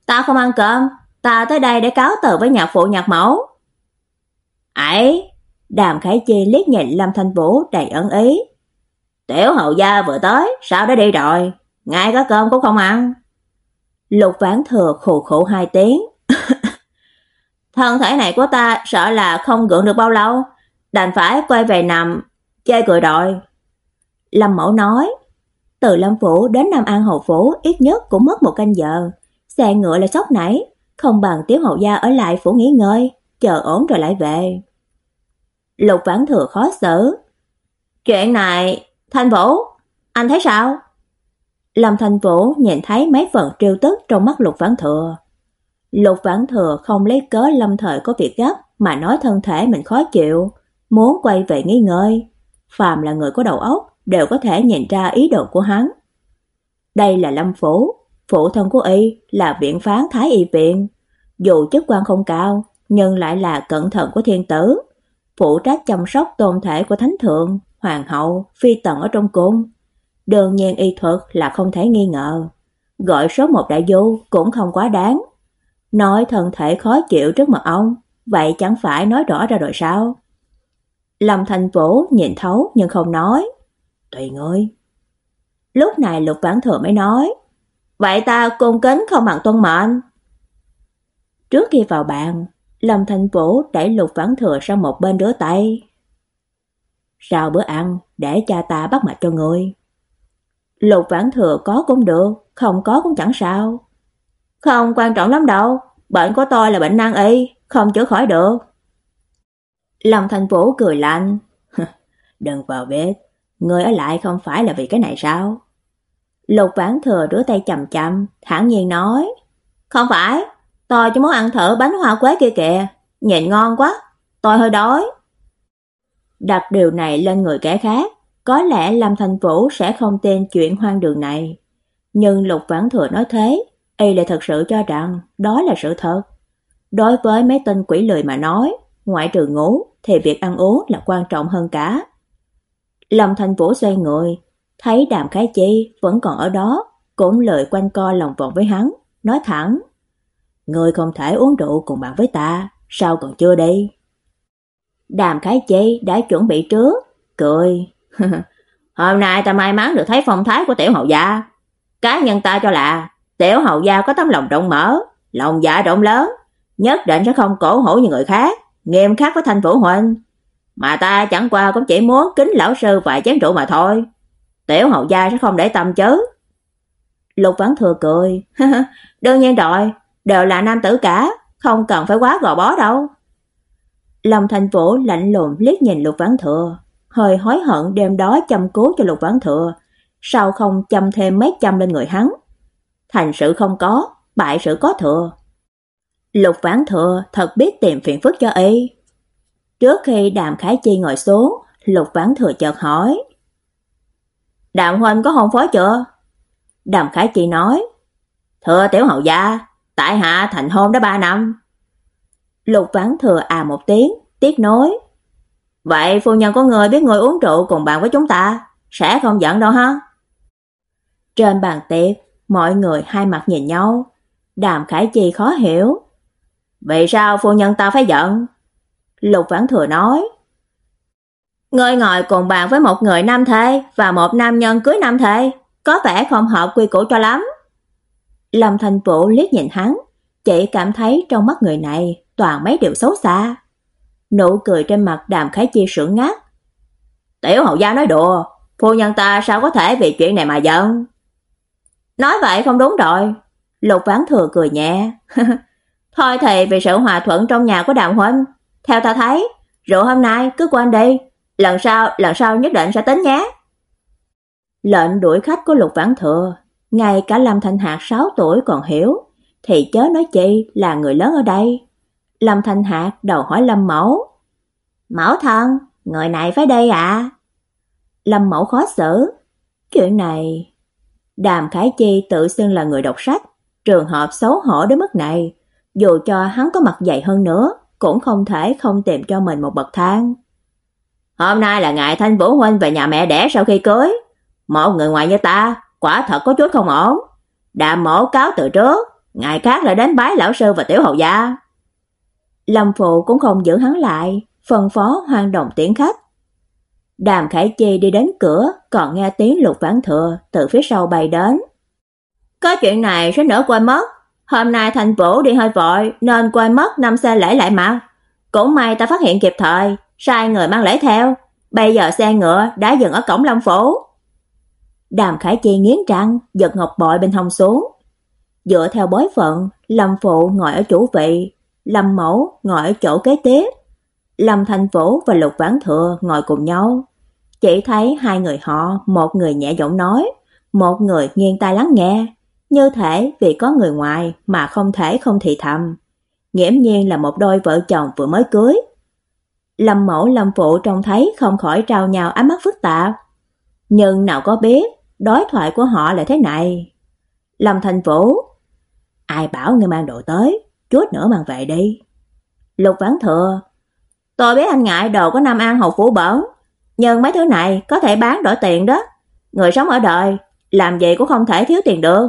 "Ta không ăn cơm, ta tới đây để cáo từ với nhạc phụ nhạc mẫu." "Ấy." Đàm Khải Chi liếc nhìn Lâm Thanh Vũ đầy ẩn ý. "Tiểu hầu gia vừa tới, sao đã đi rồi? Ngay cả cơm cũng không ăn." Lục Vãn Thừa khụ khụ hai tiếng. *laughs* Thân thể này của ta sợ là không gượng được bao lâu, đành phải quay về nằm chơi cười đội. Lâm Mẫu nói, từ Lâm phủ đến Nam An hầu phủ ít nhất cũng mất một canh giờ, xe ngựa lại sốc nảy, không bằng Tiếu hậu gia ở lại phủ nghỉ ngơi, chờ ổn rồi lại về. Lục Vãn Thừa khó xử. Chuyện này, Thanh Vũ, anh thấy sao? Lâm Thanh Vũ nhìn thấy mấy phần trêu tức trong mắt Lục Vãn Thừa. Lục Vãn Thừa không lấy cớ Lâm Thời có việc gấp mà nói thân thể mình khó chịu, muốn quay về nghỉ ngơi. Phàm là người có đầu óc đều có thể nhìn ra ý đồ của hắn. Đây là Lâm phủ, phụ thân của y là viện phán Thái y viện, dù chức quan không cao, nhưng lại là cẩn thận của thiên tử, phụ trách chăm sóc tôn thể của thánh thượng, hoàng hậu, phi tần ở trong cung. Đương nhiên y thuật là không thể nghi ngờ, gọi số một đại du cũng không quá đáng. Nói thân thể khó chịu trước mặt ông, vậy chẳng phải nói rõ ra rồi sao? Lâm Thành Vũ nhìn thấu nhưng không nói. Tùy ngươi. Lúc này Lục Vãn Thừa mới nói, vậy ta cung kính không bằng tuân mệnh. Trước khi vào bàn, Lâm Thành Vũ đẩy Lục Vãn Thừa sang một bên rửa tay. Sau bữa ăn, để cha ta bắt mạch cho ngươi. Lục Vãn Thừa có cũng được, không có cũng chẳng sao. Không quan trọng lắm đâu, bệnh của tôi là bệnh nan y, không chữa khỏi được. Lâm Thành Vũ cười lạnh. *laughs* Đừng vào bếp, người ở lại không phải là vì cái này sao? Lục Vãn Thừa rửa tay chậm chậm, thản nhiên nói, "Không phải, tôi chỉ muốn ăn thử bánh hoa quế kia kìa, nhìn ngon quá, tôi hơi đói." Đặt điều này lên người kẻ khác, có lẽ Lâm Thành Vũ sẽ không tin chuyện hoang đường này. Nhưng Lục Vãn Thừa nói thế, y lại thật sự cho rằng đó là sự thật. Đối với mấy tên quỷ lười mà nói, ngoại trừ ngủ thì việc ăn uống là quan trọng hơn cả. Lâm Thành Vũ xoay người, thấy Đàm Khái Chi vẫn còn ở đó, cũng lời quanh co lòng vòng với hắn, nói thẳng: "Ngươi không thể uống rượu cùng bạn với ta, sao còn chưa đi?" Đàm Khái Chi đã chuẩn bị trước, cười: "Hôm nay ta may mắn được thấy phong thái của tiểu hậu gia, cá nhân ta cho là tiểu hậu gia có tấm lòng rộng mở, lòng dạ rộng lớn, nhất định sẽ không cổ hủ như người khác." nghiêm khắc với Thanh Vũ huynh, mà ta chẳng qua cũng chỉ muốn kính lão sư vài chén rượu mà thôi. Tiểu hậu gia sẽ không để tâm chứ. Lục Vãn Thừa cười, *laughs* đương nhiên rồi, đều là nam tử cả, không cần phải quá gò bó đâu. Lâm Thành Vũ lạnh lùng liếc nhìn Lục Vãn Thừa, hơi hối hận đêm đó chăm cố cho Lục Vãn Thừa, sao không chăm thêm mấy chăm lên người hắn. Thành sự không có, bại sự có thừa. Lục Vãn Thừa thật biết tìm phiền phức cho y. Trước khi Đàm Khải Chi ngồi xuống, Lục Vãn Thừa chợt hỏi: "Đàm huynh có hôn phối chưa?" Đàm Khải Chi nói: "Thưa tiểu hậu gia, tại hạ thành hôn đã 3 năm." Lục Vãn Thừa à một tiếng, tiếc nói "Vậy phu nhân có người biết người uống rượu cùng bạn với chúng ta, sẽ không giận đâu ha?" Trên bàn tiệc, mọi người hai mặt nhìn nhau, Đàm Khải Chi khó hiểu, Vậy sao phu nhân ta phải giận? Lục Vãn Thừa nói. Ngươi ngồi cùng bàn với một người nam thê và một nam nhân cưới nam thê, có vẻ không hợp quy củ cho lắm. Lâm Thành Vũ liếc nhìn hắn, chỉ cảm thấy trong mắt người này toàn mấy điều xấu xa. Nụ cười trên mặt Đàm Khải Chi sững ngắt. Tiểu hậu gia nói đùa, phu nhân ta sao có thể vì chuyện này mà giận? Nói vậy không đúng rồi. Lục Vãn Thừa cười nhẹ. *laughs* Thôi thì về sự hòa thuận trong nhà của Đàm Huynh, theo ta thấy, rượu hôm nay cứ quên đi, lần sau, lần sau nhất định sẽ tính nhé. Lệnh đuổi khách của Lục Vãn Thừa, ngay cả Lâm Thanh Hạc 6 tuổi còn hiểu, thì chớ nói chi là người lớn ở đây. Lâm Thanh Hạc đầu hỏi Lâm Mẫu. Mẫu thân, người này phải đây ạ? À? Lâm Mẫu khó xử. Chuyện này... Đàm Khải Chi tự xưng là người đọc sách, trường hợp xấu hổ đến mức này, dù cho hắn có mặt dày hơn nữa, cũng không thể không tìm cho mình một bậc thang. Hôm nay là ngày Thanh Vũ huynh về nhà mẹ đẻ sau khi cưới, một người ngoài như ta, quả thật có chút không ổn. Đàm mổ cáo từ trước, ngày khác lại đến bái lão sư và tiểu hầu gia. Lâm phụ cũng không giữ hắn lại, phân phó hoang động tiễn khách. Đàm Khải Chi đi đến cửa, còn nghe tiếng Lục Vãn Thừa từ phía sau bay đến. Có chuyện này sẽ nỡ quên mất, hôm nay thành Vũ đi hơi vội nên quên mất năm xe lễ lại mà. Cũng may ta phát hiện kịp thời, sai người mang lễ theo, bây giờ xe ngựa đã dừng ở cổng Lâm phủ. Đàm Khải Chi nghiến răng, giật ngọc bội bên hông xuống. Dựa theo bối phận, Lâm phụ ngồi ở chủ vị, Lâm mẫu ngồi ở chỗ kế tiếp. Lâm Thành Vũ và Lục Vãn Thừa ngồi cùng nhau. Chỉ thấy hai người họ, một người nhẹ giọng nói, một người nghiêng tai lắng nghe, như thể vì có người ngoài mà không thể không thì thầm. Nghiễm nhiên là một đôi vợ chồng vừa mới cưới. Lâm mẫu lâm phụ trông thấy không khỏi trao nhau ánh mắt phức tạp. Nhưng nào có biết, đối thoại của họ là thế này. Lâm Thành Vũ, ai bảo ngươi mang đồ tới, chút nữa mang về đi. Lục Vãn Thừa, tôi biết anh ngại đồ có Nam An hầu phủ bẩn, nhưng mấy thứ này có thể bán đổi tiền đó. Người sống ở đời, làm vậy cũng không thể thiếu tiền được.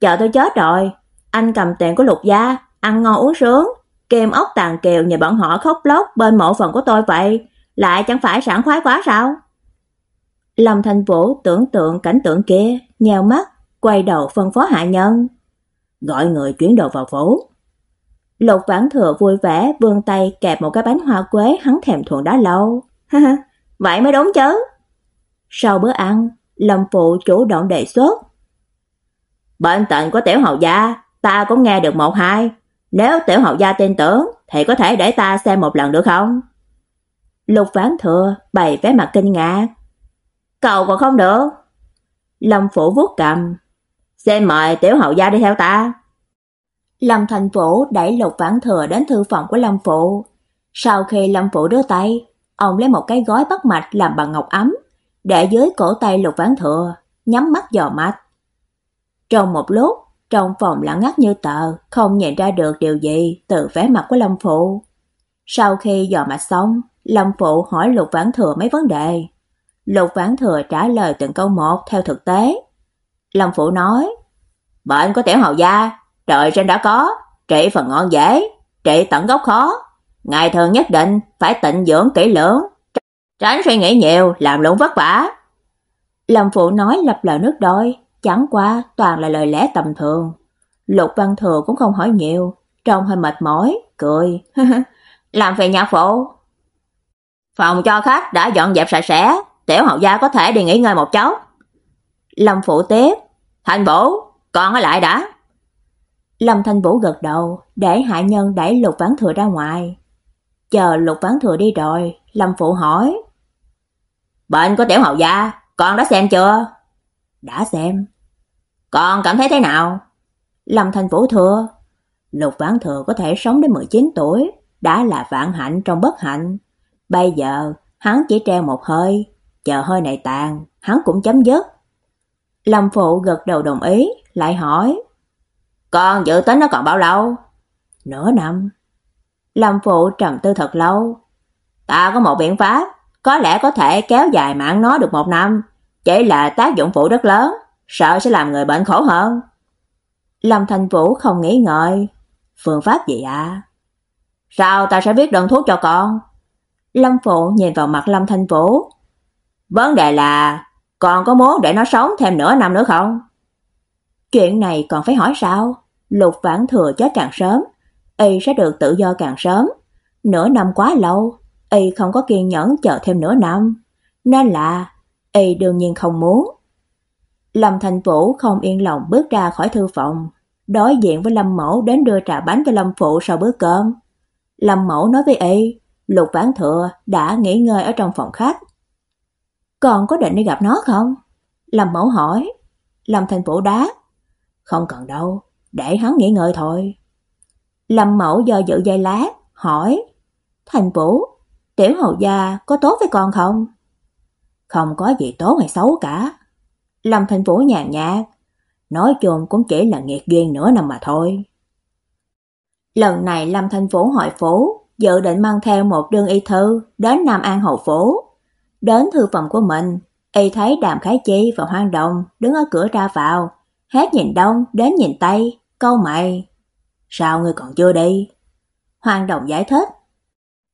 Chờ tôi chết rồi, anh cầm tiền của Lục gia, ăn ngon uống sướng, kèm ốc tàn kiều nhờ bọn họ khóc lóc bên mộ phần của tôi vậy, lại chẳng phải sảng khoái quá sao? Lâm Thành Vũ tưởng tượng cảnh tượng kia, nheo mắt, quay đầu phân phó hạ nhân. Gọi người chuyển đồ vào phủ. Lục Vãn Thừa vui vẻ vươn tay kẹp một cái bánh hoa quế hắn thèm thuồng đã lâu. *laughs* vậy mới đúng chứ. Sau bữa ăn, Lâm Phụ chủ động đề xuất. Bên tận của tiểu hầu gia, ta cũng nghe được một hai. Nếu tiểu hầu gia tin tưởng, thì có thể để ta xem một lần được không? Lục Vãn Thừa bày vẻ mặt kinh ngạc. cậu còn không được. Lâm phụ vuốt cầm. Xem mời tiểu hậu gia đi theo ta. Lâm Thành Vũ đẩy Lục Vãn Thừa đến thư phòng của Lâm Phụ. Sau khi Lâm Phụ đưa tay, ông lấy một cái gói bắt mạch làm bằng ngọc ấm, để dưới cổ tay Lục Vãn Thừa, nhắm mắt dò mạch. Trong một lúc, trong phòng lặng ngắt như tờ, không nhận ra được điều gì từ vẻ mặt của Lâm Phụ. Sau khi dò mạch xong, Lâm Phụ hỏi Lục Vãn Thừa mấy vấn đề. Lục Vãn Thừa trả lời từng câu một theo thực tế. Lâm Phụ nói, bệnh có tiểu hầu da, trời trên đã có, trị phần ngon dễ, trị tận gốc khó. Ngài thường nhất định phải tịnh dưỡng kỹ lưỡng, tránh suy nghĩ nhiều, làm lụng vất vả. Lâm Phụ nói lặp lời nước đôi, chẳng qua toàn là lời lẽ tầm thường. Lục Văn Thừa cũng không hỏi nhiều, trông hơi mệt mỏi, cười. *laughs* làm về nhà phụ. Phòng cho khách đã dọn dẹp sạch sẽ, tiểu hậu gia có thể đi nghỉ ngơi một chốc. Lâm Phụ tiếp, Thành Vũ, con ở lại đã. Lâm Thanh Vũ gật đầu, để hạ nhân đẩy Lục văn Thừa ra ngoài. Chờ Lục Vãn Thừa đi rồi, Lâm Phụ hỏi. Bệnh của tiểu hậu gia, con đã xem chưa? Đã xem. Con cảm thấy thế nào? Lâm thành Vũ thừa. Lục Vãn Thừa có thể sống đến 19 tuổi, đã là vạn hạnh trong bất hạnh. Bây giờ, hắn chỉ treo một hơi, chờ hơi này tàn, hắn cũng chấm dứt. Lâm Phụ gật đầu đồng ý, lại hỏi. Con dự tính nó còn bao lâu? Nửa năm. Lâm Phụ trầm tư thật lâu. Ta có một biện pháp, có lẽ có thể kéo dài mạng nó được một năm, chỉ là tác dụng phụ rất lớn, sợ sẽ làm người bệnh khổ hơn. Lâm Thành Vũ không nghĩ ngợi. Phương pháp gì ạ? À? Sao ta sẽ viết đơn thuốc cho con? Lâm Phụ nhìn vào mặt Lâm Thanh Vũ. Vấn đề là còn có muốn để nó sống thêm nửa năm nữa không? Chuyện này còn phải hỏi sao? Lục Vãn Thừa chết càng sớm, y sẽ được tự do càng sớm. Nửa năm quá lâu, y không có kiên nhẫn chờ thêm nửa năm, nên là y đương nhiên không muốn. Lâm Thành Vũ không yên lòng bước ra khỏi thư phòng, đối diện với Lâm Mẫu đến đưa trà bánh cho Lâm Phụ sau bữa cơm. Lâm Mẫu nói với y, Lục Vãn Thừa đã nghỉ ngơi ở trong phòng khách. Còn có định đi gặp nó không? Lâm Mẫu hỏi. Lâm Thành Vũ đáp, không cần đâu, để hắn nghỉ ngơi thôi. Lâm Mẫu do dự giây lát, hỏi, Thành Vũ, tiểu hầu gia có tốt với con không? Không có gì tốt hay xấu cả. Lâm Thành Vũ nhàn nhạt, nói chung cũng chỉ là nghiệt duyên nửa năm mà thôi. Lần này Lâm Thành Vũ hỏi phố, dự định mang theo một đơn y thư đến Nam An hậu phố. Đến thư phòng của mình, y thấy Đàm Khải Chi và Hoang Đồng đứng ở cửa ra vào, hết nhìn đông đến nhìn tây, câu mày. Sao ngươi còn chưa đi? Hoàng Đồng giải thích.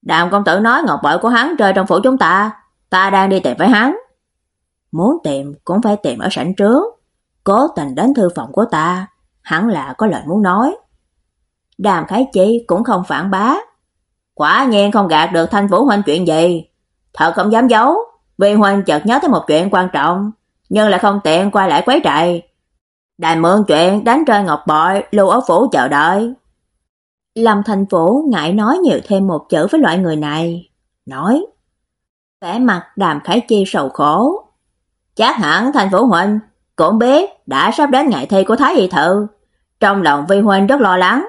Đàm công tử nói ngọc bội của hắn rơi trong phủ chúng ta, ta đang đi tìm với hắn. Muốn tìm cũng phải tìm ở sảnh trước, cố tình đến thư phòng của ta, hẳn là có lời muốn nói. Đàm Khải Chi cũng không phản bá. Quả nhiên không gạt được Thanh Vũ huynh chuyện gì, thật không dám giấu, vì huynh chợt nhớ tới một chuyện quan trọng, nhưng lại không tiện quay lại quấy rầy. Đài mượn chuyện đánh rơi ngọc bội, lưu ở phủ chờ đợi. Lâm Thành Vũ ngại nói nhiều thêm một chữ với loại người này, nói: vẻ mặt Đàm Khải Chi sầu khổ. Chắc hẳn Thành Vũ huynh cũng biết đã sắp đến ngày thi của Thái y thự, trong lòng Vi huynh rất lo lắng.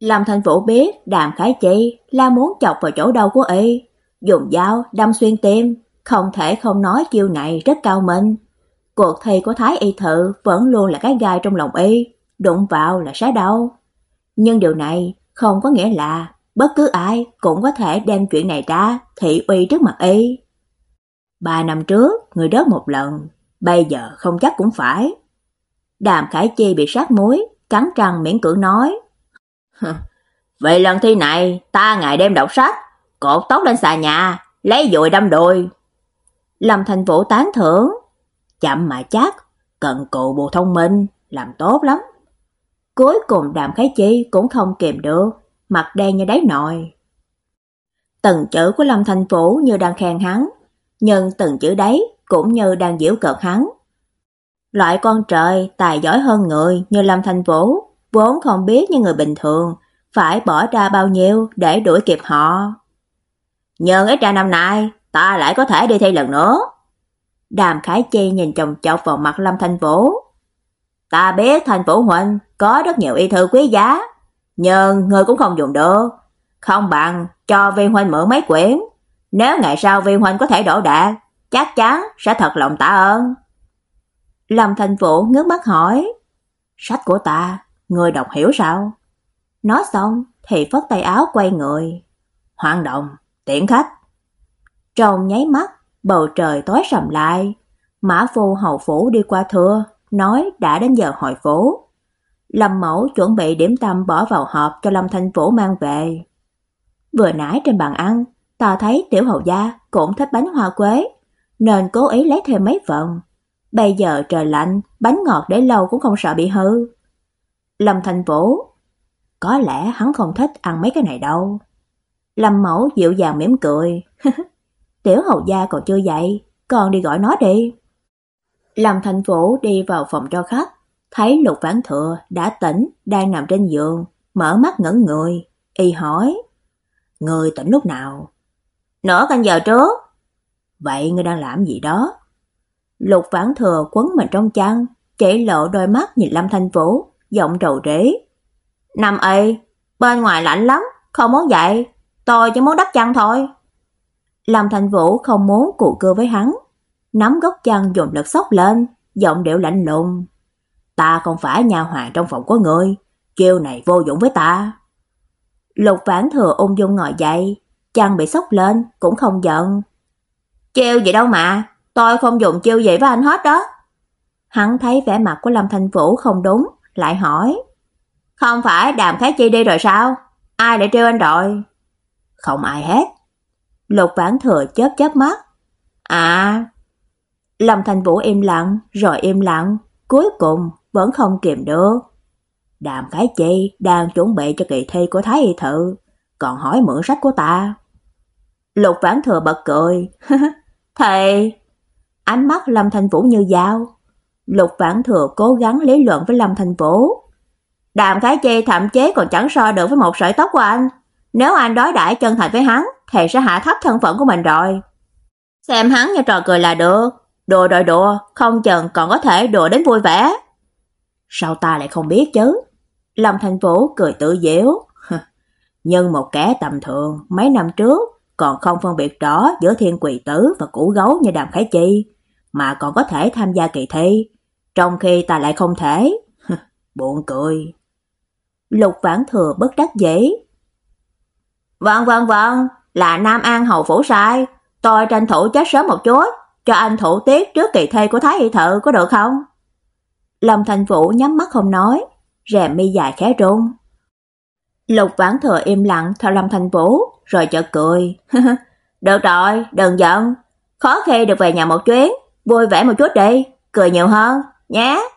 Lâm Thành Vũ biết Đàm Khải Chi là muốn chọc vào chỗ đau của y, dùng dao đâm xuyên tim, không thể không nói chiêu này rất cao minh. Cuộc thi của Thái y thự vẫn luôn là cái gai trong lòng y, đụng vào là sẽ đau. Nhưng điều này không có nghĩa là bất cứ ai cũng có thể đem chuyện này ra thị uy trước mặt y. Ba năm trước, người đó một lần, bây giờ không chắc cũng phải. Đàm Khải Chi bị sát muối, cắn răng miễn cưỡng nói. Vậy lần thi này, ta ngày đêm đọc sách, cột tóc lên xà nhà, lấy dùi đâm đùi. Lâm Thành Vũ tán thưởng, chậm mà chắc, cần cù bù thông minh, làm tốt lắm. Cuối cùng Đàm khái Chi cũng không kìm được, mặt đen như đáy nồi. Từng chữ của Lâm Thành Vũ như đang khen hắn, nhưng từng chữ đấy cũng như đang giễu cợt hắn. Loại con trời tài giỏi hơn người như Lâm Thành Vũ, vốn không biết như người bình thường phải bỏ ra bao nhiêu để đuổi kịp họ. nhờ ít ra năm nay, ta lại có thể đi thi lần nữa. Đàm Khải Chi nhìn chồng chọc vào mặt Lâm Thanh Vũ. Ta biết Thanh Vũ huynh có rất nhiều y thư quý giá, nhưng người cũng không dùng được, không bằng cho Vi huynh mượn mấy quyển, nếu ngày sau Vi huynh có thể đổ đạt, chắc chắn sẽ thật lòng tạ ơn. Lâm Thanh Vũ ngước mắt hỏi, sách của ta, người đọc hiểu sao? Nói xong thì phất tay áo quay người. Hoang động, tiễn khách. Trong nháy mắt, bầu trời tối sầm lại. Mã phu hầu phủ đi qua thưa, nói đã đến giờ hội phố. Lâm Mẫu chuẩn bị điểm tâm bỏ vào hộp cho Lâm Thanh Vũ mang về. Vừa nãy trên bàn ăn, ta thấy tiểu hầu gia cũng thích bánh hoa quế, nên cố ý lấy thêm mấy phần. Bây giờ trời lạnh, bánh ngọt để lâu cũng không sợ bị hư. Lâm Thanh Vũ, có lẽ hắn không thích ăn mấy cái này đâu. Lâm Mẫu dịu dàng mỉm cười. *laughs* Tiểu hầu gia còn chưa dậy, con đi gọi nó đi. Lâm Thành Vũ đi vào phòng cho khách, thấy Lục Vãn Thừa đã tỉnh, đang nằm trên giường, mở mắt ngẩn người, y hỏi: "Người tỉnh lúc nào?" "Nửa canh giờ trước." "Vậy ngươi đang làm gì đó?" Lục Vãn Thừa quấn mình trong chăn, chỉ lộ đôi mắt nhìn Lâm Thanh Vũ, giọng rầu rĩ. "Nằm ê, bên ngoài lạnh lắm, không muốn dậy, tôi chỉ muốn đắp chăn thôi." Lâm Thanh Vũ không muốn cụ cưa với hắn, nắm gốc chăn dùng lực sốc lên, giọng điệu lạnh lùng. "Ta không phải nhà hoàng trong phòng của ngươi, chiêu này vô dụng với ta." Lục Vãn Thừa ung dung ngồi dậy, chăn bị sốc lên cũng không giận. "Chiêu gì đâu mà, tôi không dùng chiêu gì với anh hết đó." Hắn thấy vẻ mặt của Lâm Thanh Vũ không đúng, lại hỏi: "Không phải Đàm Khái Chi đi rồi sao? Ai đã trêu anh rồi?" "Không ai hết." Lục Vãn Thừa chớp chớp mắt. "À." Lâm Thành Vũ im lặng, rồi im lặng, cuối cùng vẫn không kìm được. Đàm Khải Chi đang chuẩn bị cho kỳ thi của Thái y thự, còn hỏi mượn sách của ta. Lục Vãn Thừa bật cười. *laughs* "Thầy." Ánh mắt Lâm Thành Vũ như dao. Lục Vãn Thừa cố gắng lý luận với Lâm Thành Vũ. Đàm Khải Chi thậm chí còn chẳng so được với một sợi tóc của anh. Nếu anh đối đãi chân thành với hắn, thì sẽ hạ thấp thân phận của mình rồi. Xem hắn như trò cười là được, Đùa đòi đùa, không chừng còn có thể đùa đến vui vẻ. Sao ta lại không biết chứ? Lâm Thành Vũ cười tự giễu. *laughs* Nhưng một kẻ tầm thường mấy năm trước còn không phân biệt rõ giữa thiên quỷ tử và củ gấu như Đàm Khải Chi, mà còn có thể tham gia kỳ thi, trong khi ta lại không thể. *laughs* Buồn cười. Lục Vãn Thừa bất đắc dĩ. Vâng vâng vâng, là Nam An hầu phủ sai, tôi tranh thủ chết sớm một chút, cho anh thủ tiết trước kỳ thi của Thái y thự có được không? Lâm Thành Vũ nhắm mắt không nói, rèm mi dài khẽ rung. Lục Vãn Thừa im lặng theo Lâm Thành Vũ, rồi chợt cười. *laughs* "Được rồi, đừng giận, khó khi được về nhà một chuyến, vui vẻ một chút đi, cười nhiều hơn nhé."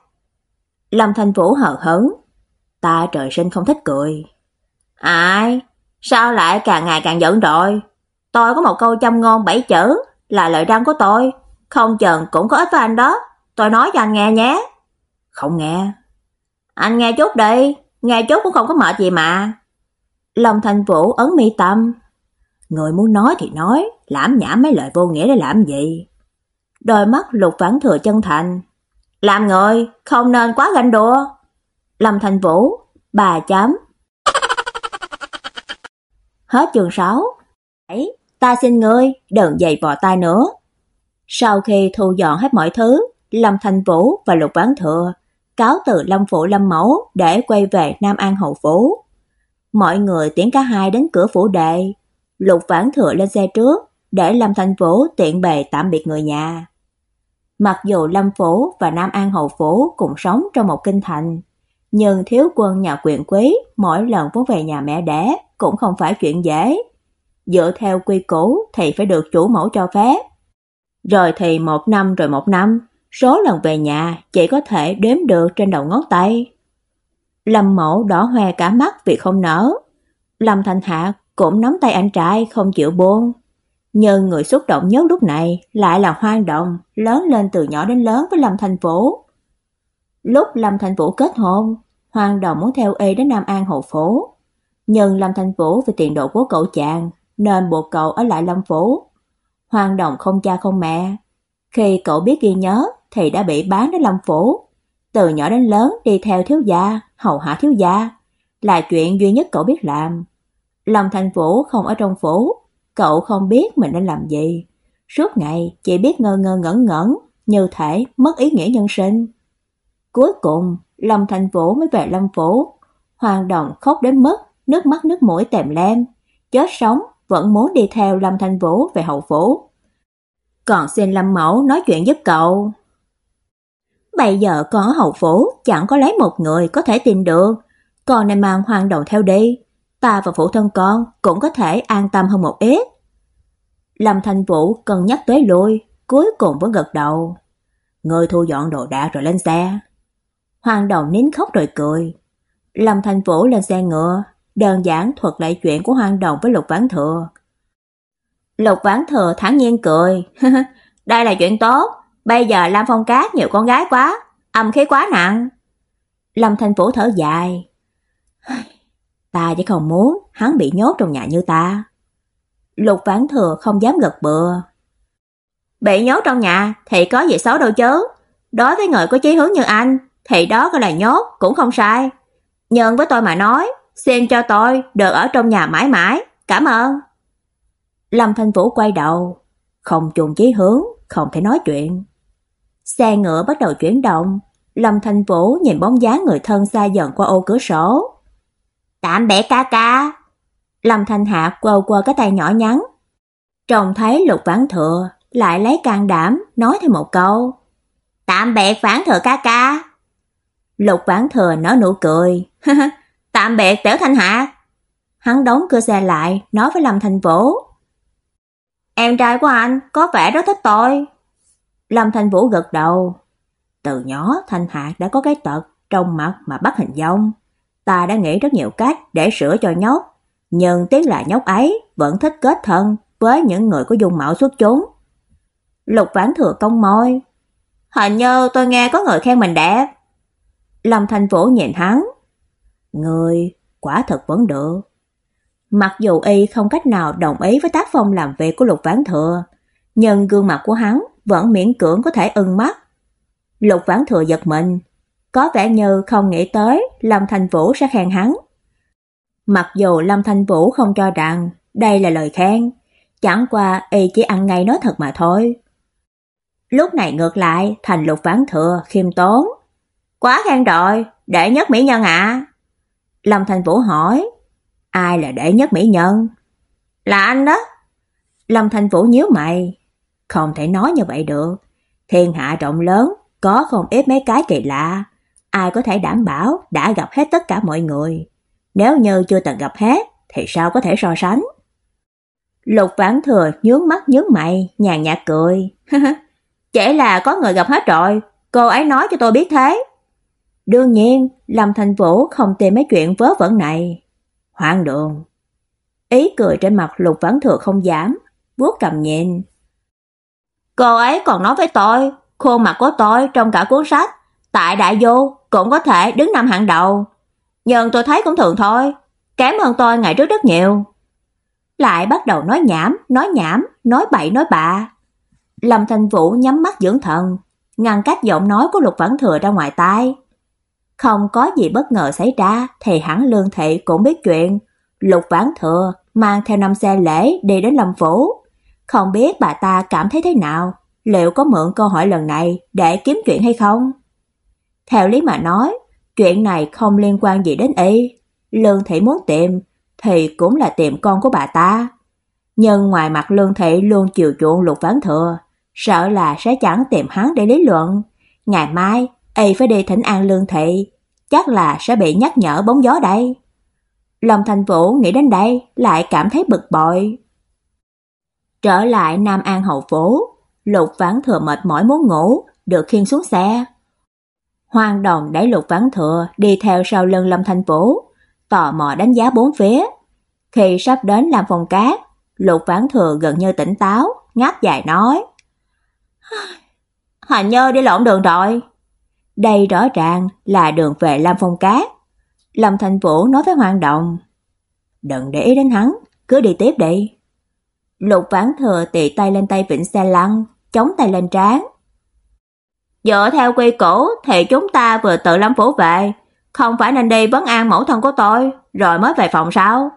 Lâm Thành Vũ hờ hững, "Ta trời sinh không thích cười." "Ai? Sao lại càng ngày càng giận rồi? Tôi có một câu châm ngôn bảy chữ, là lợi răng của tôi, không chừng cũng có ích với anh đó, tôi nói cho anh nghe nhé." "Không nghe." "Anh nghe chút đi, nghe chút cũng không có mệt gì mà." Lâm Thành Vũ ấn mi tâm. Người muốn nói thì nói, lãm nhảm mấy lời vô nghĩa để làm gì? Đôi mắt Lục Vãn Thừa chân thành. Làm người, không nên quá ganh đua. Lâm Thành Vũ, bà chấm. Hết chương 6. Ấy, ta xin ngươi, đừng dày vò ta nữa. Sau khi thu dọn hết mọi thứ, Lâm Thành Vũ và Lục Vãn Thừa cáo từ Lâm phủ Lâm Mẫu để quay về Nam An hậu phủ. Mọi người tiễn cả hai đến cửa phủ đệ. Lục Vãn Thừa lên xe trước, để Lâm Thành Vũ tiện bề tạm biệt người nhà. Mặc dù Lâm phủ và Nam An hậu phủ cùng sống trong một kinh thành, nhưng thiếu quân nhà quyền quý mỗi lần muốn về nhà mẹ đẻ cũng không phải chuyện dễ. Dựa theo quy củ thì phải được chủ mẫu cho phép. Rồi thì một năm rồi một năm, số lần về nhà chỉ có thể đếm được trên đầu ngón tay. Lâm Mẫu đỏ hoe cả mắt vì không nở. Lâm Thành Hạ cũng nắm tay anh trai không chịu buông. Nhưng người xúc động nhất lúc này lại là Hoang Động, lớn lên từ nhỏ đến lớn với Lâm Thành Vũ. Lúc Lâm Thành Vũ kết hôn, Hoang Động muốn theo y đến Nam An hộ phố. Nhưng Lâm Thành Vũ vì tiền độ của cậu chàng nên buộc cậu ở lại Lâm Phủ. Hoang Động không cha không mẹ. Khi cậu biết ghi nhớ thì đã bị bán đến Lâm Phủ. Từ nhỏ đến lớn đi theo thiếu gia, hầu hạ thiếu gia, là chuyện duy nhất cậu biết làm. Lâm Thành Vũ không ở trong phủ, cậu không biết mình nên làm gì. Suốt ngày chỉ biết ngơ ngơ ngẩn ngẩn, như thể mất ý nghĩa nhân sinh. Cuối cùng, Lâm Thành Vũ mới về Lâm Phủ. Hoàng Đồng khóc đến mức nước mắt nước mũi tèm lem. Chết sống vẫn muốn đi theo Lâm thanh Vũ về hậu phủ. Còn xin Lâm Mẫu nói chuyện giúp cậu. Bây giờ con ở hậu phủ chẳng có lấy một người có thể tìm được, con nên mang hoàng đầu theo đi, ta và phụ thân con cũng có thể an tâm hơn một ít. Lâm thanh Vũ cần nhắc tới lui, cuối cùng vẫn gật đầu. Người thu dọn đồ đạc rồi lên xe. Hoàng Đồng nín khóc rồi cười. Lâm thanh Vũ lên xe ngựa, đơn giản thuật lại chuyện của Hoàng Đồng với Lục Vãn Thừa. Lục Vãn Thừa thản nhiên cười. *laughs* Đây là chuyện tốt, Bây giờ Lam Phong Cát nhiều con gái quá, âm khí quá nặng. Lâm Thanh Vũ thở dài. *sighs* Ta chỉ không muốn hắn bị nhốt trong nhà như ta. Lục Vãn Thừa không dám gật bừa. Bị nhốt trong nhà thì có gì xấu đâu chứ. Đối với người có chí hướng như anh thì đó gọi là nhốt cũng không sai. Nhưng với tôi mà nói, xem cho tôi được ở trong nhà mãi mãi, cảm ơn. Lâm Thanh Vũ quay đầu, không chuồn chí hướng, không thể nói chuyện. Xe ngựa bắt đầu chuyển động, Lâm Thanh Vũ nhìn bóng dáng người thân xa dần qua ô cửa sổ. "Tạm biệt ca ca." Lâm Thanh Hạ quơ quơ cái tay nhỏ nhắn. Trông thấy Lục Vãn Thừa, lại lấy can đảm nói thêm một câu. "Tạm biệt Vãn Thừa ca ca." Lục Vãn Thừa nở nụ cười. *laughs* "Tạm biệt Tiểu Thanh Hạ." Hắn đóng cửa xe lại, nói với Lâm thành Vũ. "Em trai của anh có vẻ rất thích tôi." Lâm thành Vũ gật đầu. Từ nhỏ Thanh hạ đã có cái tật trong mặt mà bắt hình dong. Ta đã nghĩ rất nhiều cách để sửa cho nhóc, nhưng tiếc là nhóc ấy vẫn thích kết thân với những người có dung mạo xuất chúng. Lục Vãn Thừa cong môi. Hình như tôi nghe có người khen mình đẹp. Lâm thành Vũ nhìn hắn. Người quả thật vẫn được. Mặc dù y không cách nào đồng ý với tác phong làm việc của Lục Vãn Thừa, nhưng gương mặt của hắn vẫn miễn cưỡng có thể ưng mắt. Lục Vãn Thừa giật mình, có vẻ như không nghĩ tới Lâm Thành Vũ sẽ khen hắn. Mặc dù Lâm Thanh Vũ không cho rằng đây là lời khen, chẳng qua y chỉ ăn ngay nói thật mà thôi. Lúc này ngược lại, thành lục ván thừa, khiêm tốn. Quá khen rồi, đệ nhất mỹ nhân ạ. Lâm Thành Vũ hỏi, ai là đệ nhất mỹ nhân? Là anh đó. Lâm Thành Vũ nhíu mày, không thể nói như vậy được. Thiên hạ rộng lớn, có không ít mấy cái kỳ lạ, ai có thể đảm bảo đã gặp hết tất cả mọi người. Nếu như chưa từng gặp hết thì sao có thể so sánh? Lục Vãn Thừa nhướng mắt nhướng mày, nhàn nhạt cười. *laughs* Chỉ là có người gặp hết rồi, cô ấy nói cho tôi biết thế. Đương nhiên, Lâm Thành Vũ không tìm mấy chuyện vớ vẩn này. Hoang đường. Ý cười trên mặt Lục Vãn Thừa không giảm, vuốt cầm nhìn. Cô ấy còn nói với tôi, khuôn mặt của tôi trong cả cuốn sách, tại đại vô cũng có thể đứng năm hạng đầu. Nhưng tôi thấy cũng thường thôi, kém hơn tôi ngày trước rất nhiều. Lại bắt đầu nói nhảm, nói nhảm, nói bậy nói bạ. Lâm thành Vũ nhắm mắt dưỡng thần, ngăn cách giọng nói của Lục Vãn Thừa ra ngoài tai. Không có gì bất ngờ xảy ra thì hẳn Lương Thị cũng biết chuyện. Lục Vãn Thừa mang theo năm xe lễ đi đến Lâm Phủ. Không biết bà ta cảm thấy thế nào, liệu có mượn câu hỏi lần này để kiếm chuyện hay không? Theo lý mà nói, chuyện này không liên quan gì đến y. Lương Thị muốn tìm thì cũng là tìm con của bà ta. Nhưng ngoài mặt Lương Thị luôn chiều chuộng Lục Vãn Thừa, sợ là sẽ chẳng tìm hắn để lý luận. Ngày mai, y phải đi thỉnh an Lương Thị, chắc là sẽ bị nhắc nhở bóng gió đây. Lâm Thành Vũ nghĩ đến đây lại cảm thấy bực bội. Trở lại Nam An hậu phố, Lục Vãn Thừa mệt mỏi muốn ngủ, được khiêng xuống xe. Hoàng Đồng đẩy Lục Vãn Thừa đi theo sau lưng Lâm thành Vũ, tò mò đánh giá bốn phía. Khi sắp đến làm phòng cát, Lục Vãn Thừa gần như tỉnh táo, ngáp dài nói: "Hà Nhơ đi lộn đường rồi." Đây rõ ràng là đường về Lam Phong cá. Lâm thành Vũ nói với Hoàng Đồng: "Đừng để ý đến hắn, cứ đi tiếp đi." Lục Vãn Thừa tì tay lên tay vịnh xe lăn, chống tay lên trán, Dựa theo quy củ thì chúng ta vừa tự lâm phủ về, không phải nên đi vấn an mẫu thân của tôi, rồi mới về phòng sao?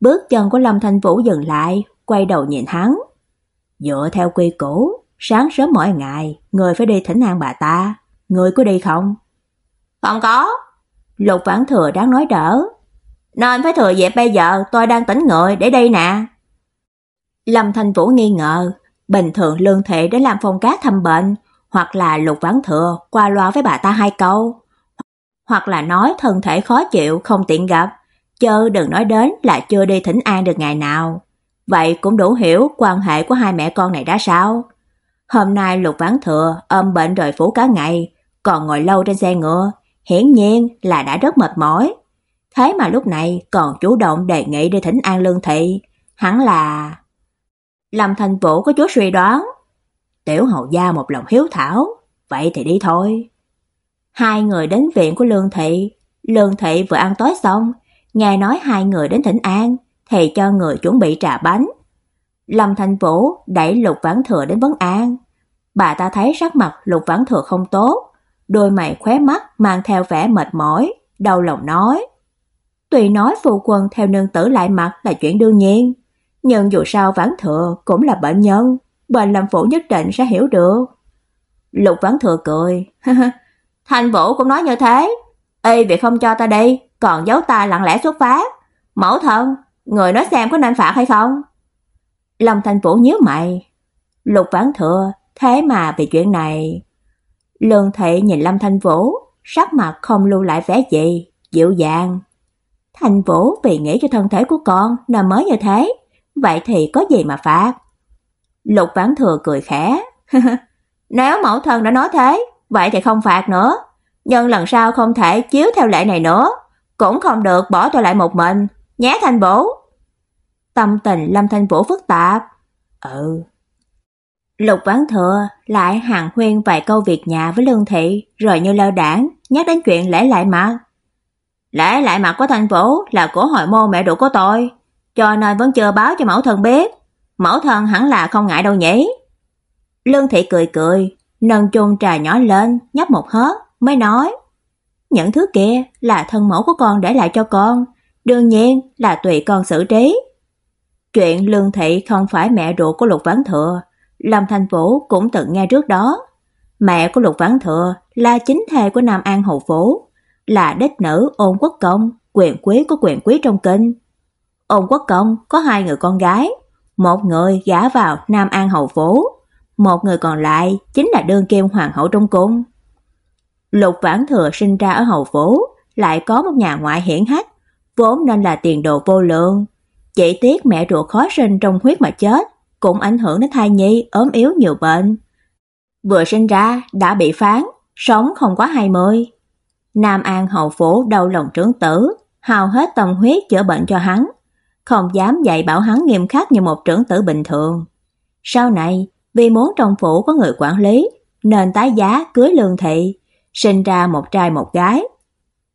Bước chân của Lâm Thanh Vũ dừng lại, quay đầu nhìn hắn. Dựa theo quy củ, sáng sớm mỗi ngày, người phải đi thỉnh an bà ta, người có đi không? Không có. Lục Vãn Thừa đáng nói đỡ. Nên phải thừa dịp bây giờ tôi đang tỉnh người để đi nè. Lâm Thanh Vũ nghi ngờ, bình thường lương thể đến làm phong cát thăm bệnh, hoặc là Lục Vãn Thừa qua loa với bà ta hai câu, hoặc là nói thân thể khó chịu không tiện gặp, chớ đừng nói đến là chưa đi thỉnh an được ngày nào. Vậy cũng đủ hiểu quan hệ của hai mẹ con này đã sao. Hôm nay Lục Vãn Thừa ôm bệnh rời phủ cả ngày, còn ngồi lâu trên xe ngựa, hiển nhiên là đã rất mệt mỏi. Thế mà lúc này còn chủ động đề nghị đi thỉnh an lương thị, hẳn là Lâm Thành Vũ có chút suy đoán, Tiểu hậu gia một lòng hiếu thảo, vậy thì đi thôi. Hai người đến viện của Lương Thị, Lương Thị vừa ăn tối xong, nghe nói hai người đến thỉnh an, thì cho người chuẩn bị trà bánh. Lâm Thành Vũ đẩy Lục Vãn Thừa đến vấn an. Bà ta thấy sắc mặt Lục Vãn Thừa không tốt, đôi mày khóe mắt mang theo vẻ mệt mỏi, đau lòng nói: Tùy nói phụ quân theo nương tử lại mặt là chuyện đương nhiên, nhưng dù sao Vãn Thừa cũng là bệnh nhân, Bệnh làm phụ nhất định sẽ hiểu được. Lục Vãn Thừa cười. *laughs* Thanh Vũ cũng nói như thế. Ê vì không cho ta đi, còn giấu ta lặng lẽ xuất phát. Mẫu thân, người nói xem có nên phạt hay không? Lâm Thanh Vũ nhíu mày. Lục Vãn Thừa, thế mà vì chuyện này... Lương Thị nhìn Lâm Thanh Vũ, sắc mặt không lưu lại vẻ gì, dịu dàng. Thanh Vũ vì nghĩ cho thân thể của con nên mới như thế, vậy thì có gì mà phạt? Lục Vãn Thừa cười khẽ. *laughs* Nếu mẫu thân đã nói thế, vậy thì không phạt nữa. Nhưng lần sau không thể chiếu theo lệ này nữa. Cũng không được bỏ tôi lại một mình. Nhé Thanh Vũ. Tâm tình Lâm Thanh Vũ phức tạp. Ừ. Lục Vãn Thừa lại hàng huyên vài câu việc nhà với Lương Thị, rồi như lao đảng, nhắc đến chuyện lễ lại mặt. Lễ lại mặt của thành phố là của hội môn mẹ ruột của tôi, cho nên vẫn chưa báo cho mẫu thân biết. Mẫu thân hẳn là không ngại đâu nhỉ? Lương Thị cười cười, nâng chung trà nhỏ lên, nhấp một hớp, mới nói: "Những thứ kia là thân mẫu của con để lại cho con, đương nhiên là tùy con xử trí." Chuyện Lương Thị không phải mẹ ruột của Lục Vãn Thừa, Lâm Thành Vũ cũng từng nghe trước đó. Mẹ của Lục Vãn Thừa là chính thê của Nam An hầu phủ, là đích nữ Ôn Quốc Công, quyền quý của quyền quý trong kinh. Ôn Quốc Công có hai người con gái, một người gả vào Nam An hầu phủ, một người còn lại chính là đương kim hoàng hậu trong cung. Lục Vãn Thừa sinh ra ở hầu phủ, lại có một nhà ngoại hiển hách, vốn nên là tiền đồ vô lượng. Chỉ tiếc mẹ ruột khó sinh trong huyết mà chết, cũng ảnh hưởng đến thai nhi ốm yếu nhiều bệnh. Vừa sinh ra đã bị phán, sống không quá 20. Nam An hậu phủ đau lòng trưởng tử, hao hết tâm huyết chữa bệnh cho hắn, không dám dạy bảo hắn nghiêm khắc như một trưởng tử bình thường. Sau này, vì muốn trong phủ có người quản lý, nên tái giá cưới lương thị, sinh ra một trai một gái.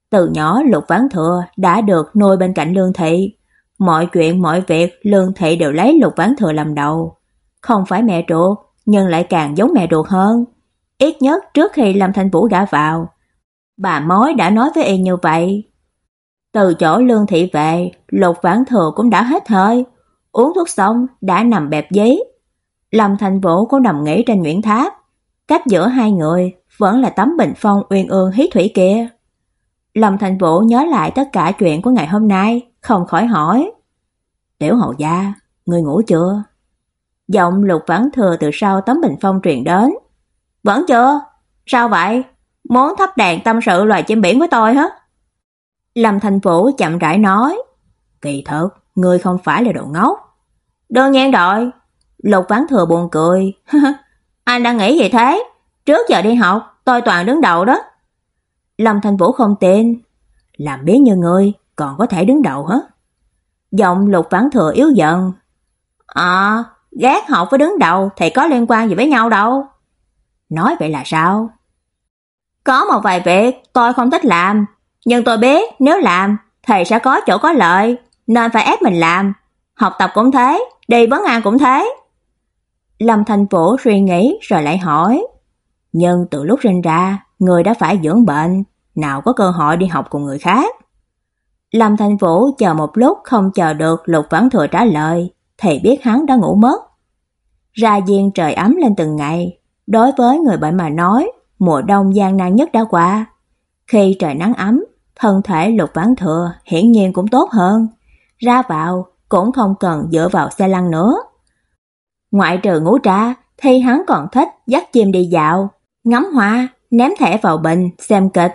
Từ nhỏ Lục Vãn Thừa đã được nuôi bên cạnh Lương Thị, mọi chuyện mọi việc Lương Thị đều lấy Lục Vãn Thừa làm đầu. Không phải mẹ ruột, nhưng lại càng giống mẹ ruột hơn. Ít nhất trước khi Lâm Thanh Vũ đã vào, bà mối đã nói với y như vậy. Từ chỗ Lương Thị về, Lục Vãn Thừa cũng đã hết hơi, uống thuốc xong đã nằm bẹp giấy. Lâm Thanh Vũ cũng nằm nghỉ trên Nguyễn Tháp, cách giữa hai người vẫn là tấm bình phong uyên ương hí thủy kia. Lâm Thành Vũ nhớ lại tất cả chuyện của ngày hôm nay, không khỏi hỏi. Tiểu hậu gia, người ngủ chưa? Giọng lục vãn thừa từ sau tấm bình phong truyền đến. Vẫn chưa? Sao vậy? Muốn thắp đèn tâm sự loài chim biển với tôi hả? Lâm Thành Vũ chậm rãi nói. Kỳ thật, người không phải là đồ ngốc. Đương nhiên rồi. Lục vãn thừa buồn cười. *laughs* Anh đang nghĩ gì thế? Trước giờ đi học, tôi toàn đứng đầu đó. Lâm Thành Vũ không tên Làm biến như ngươi, còn có thể đứng đầu hả? Giọng lục vãn thừa yếu dần. À, ghét học với đứng đầu thì có liên quan gì với nhau đâu. Nói vậy là sao? Có một vài việc tôi không thích làm, nhưng tôi biết nếu làm thì sẽ có chỗ có lợi, nên phải ép mình làm. Học tập cũng thế, đi vấn an cũng thế. Lâm Thành Vũ suy nghĩ rồi lại hỏi. Nhưng từ lúc sinh ra, người đã phải dưỡng bệnh, nào có cơ hội đi học cùng người khác. Lâm Thành Vũ chờ một lúc không chờ được Lục Vãn Thừa trả lời, thì biết hắn đã ngủ mất. Ra diên trời ấm lên từng ngày, đối với người bệnh mà nói, mùa đông gian nan nhất đã qua. Khi trời nắng ấm, thân thể Lục Vãn Thừa hiển nhiên cũng tốt hơn, ra vào cũng không cần dựa vào xe lăn nữa. Ngoại trừ ngủ trà, thì hắn còn thích dắt chim đi dạo, ngắm hoa, ném thẻ vào bình, xem kịch.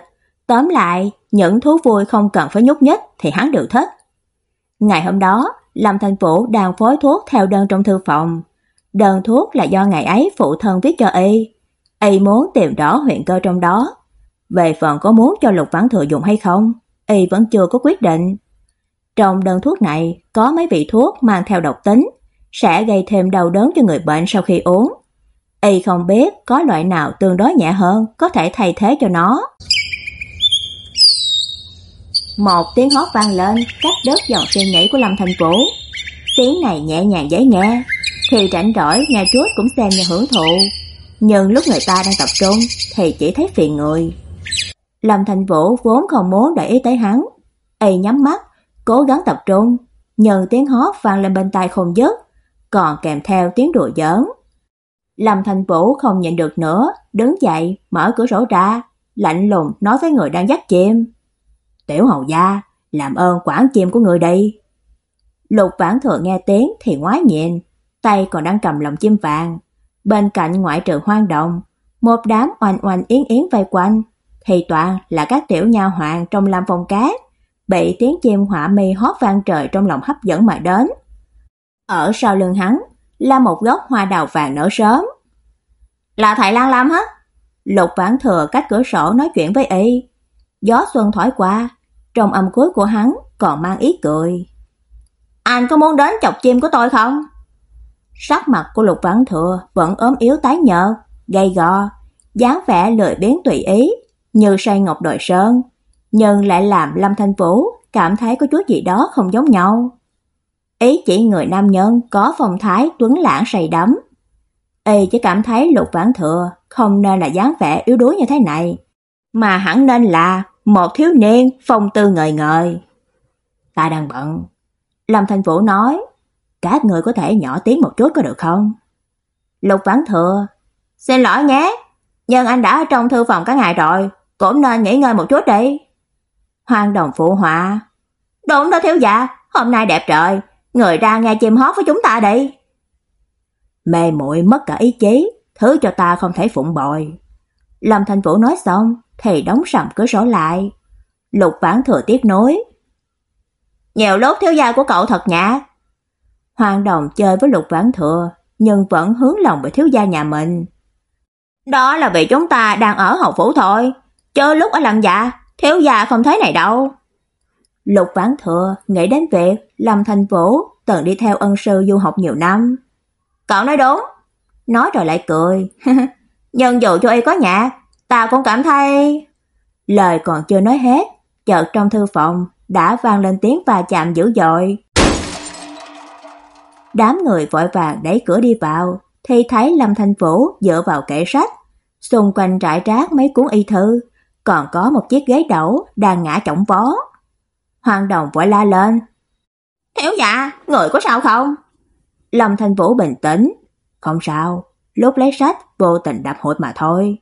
Tóm lại, những thú vui không cần phải nhúc nhích thì hắn đều thích. Ngày hôm đó, Lâm Thành Vũ đang phối thuốc theo đơn trong thư phòng. Đơn thuốc là do ngày ấy phụ thân viết cho y. Y muốn tìm rõ huyện cơ trong đó. Về phần có muốn cho Lục Vãn Thừa dùng hay không, y vẫn chưa có quyết định. Trong đơn thuốc này có mấy vị thuốc mang theo độc tính, sẽ gây thêm đau đớn cho người bệnh sau khi uống. Y không biết có loại nào tương đối nhẹ hơn có thể thay thế cho nó. Một tiếng hót vang lên, cắt đứt dòng suy nghĩ của Lâm Thành Vũ. Tiếng này nhẹ nhàng dễ nghe, khi rảnh rỗi nhà chuốt cũng xem như hưởng thụ, nhưng lúc người ta đang tập trung thì chỉ thấy phiền người. Lâm Thành Vũ vốn không muốn để ý tới hắn, y nhắm mắt, cố gắng tập trung, nhưng tiếng hót vang lên bên tai không dứt, còn kèm theo tiếng đùa giỡn. Lâm Thành Vũ không nhịn được nữa, đứng dậy, mở cửa sổ ra, lạnh lùng nói với người đang dắt chim. Tiểu hầu gia, làm ơn quản chim của người đi. Lục vãn thừa nghe tiếng thì ngoái nhìn, tay còn đang cầm lồng chim vàng. Bên cạnh ngoại trừ hoang động, một đám oanh oanh yến yến vây quanh, thì toàn là các tiểu nha hoàng trong lam phong cát, bị tiếng chim hỏa mi hót vang trời trong lòng hấp dẫn mà đến. Ở sau lưng hắn là một gốc hoa đào vàng nở sớm. Là Thái Lan làm hả? Lục Vãn Thừa cách cửa sổ nói chuyện với y. Gió xuân thổi qua, trong âm cuối của hắn còn mang ý cười. Anh có muốn đến chọc chim của tôi không? Sắc mặt của Lục Vãn Thừa vẫn ốm yếu tái nhợt, gầy gò, dáng vẻ lười biếng tùy ý, như say ngọc đồi sơn, nhưng lại làm Lâm Thanh Vũ cảm thấy có chút gì đó không giống nhau. Ý chỉ người nam nhân có phong thái tuấn lãng say đắm. Y chỉ cảm thấy Lục Vãn Thừa không nên là dáng vẻ yếu đuối như thế này, mà hẳn nên là một thiếu niên phong tư ngời ngời. Ta đang bận. Lâm Thành Vũ nói, các người có thể nhỏ tiếng một chút có được không? Lục Vãn Thừa, xin lỗi nhé, nhưng anh đã ở trong thư phòng cả ngày rồi, cũng nên nghỉ ngơi một chút đi. Hoàng Đồng phụ họa, đúng đó thiếu gia, hôm nay đẹp trời, người ra nghe chim hót với chúng ta đi. Mê muội mất cả ý chí, thứ cho ta không thể phụng bồi. Lâm Thành Vũ nói xong, thì đóng sầm cửa sổ lại. Lục Vãn Thừa tiếc nối. Nhiều lúc thiếu gia của cậu thật nhã. Hoàng Đồng chơi với Lục Vãn Thừa, nhưng vẫn hướng lòng về thiếu gia nhà mình. Đó là vì chúng ta đang ở hậu phủ thôi, chớ lúc ở lăng dạ, thiếu gia không thấy này đâu. Lục Vãn Thừa nghĩ đến việc Lâm Thành Vũ từng đi theo ân sư du học nhiều năm. Cậu nói đúng. Nói rồi lại cười. *laughs* Nhưng dù cho y có nhạc, ta cũng cảm thấy... Lời còn chưa nói hết, chợt trong thư phòng đã vang lên tiếng va chạm dữ dội. Đám người vội vàng đẩy cửa đi vào, thì thấy Lâm thành Vũ dựa vào kệ sách, xung quanh trải rác mấy cuốn y thư, còn có một chiếc ghế đẩu đang ngã chỏng vó. Hoàng Đồng vội la lên. "Hiểu dạ, người có sao không?" Lâm Thanh Vũ bình tĩnh, "Không sao, lúc lấy sách vô tình đạp hụt mà thôi."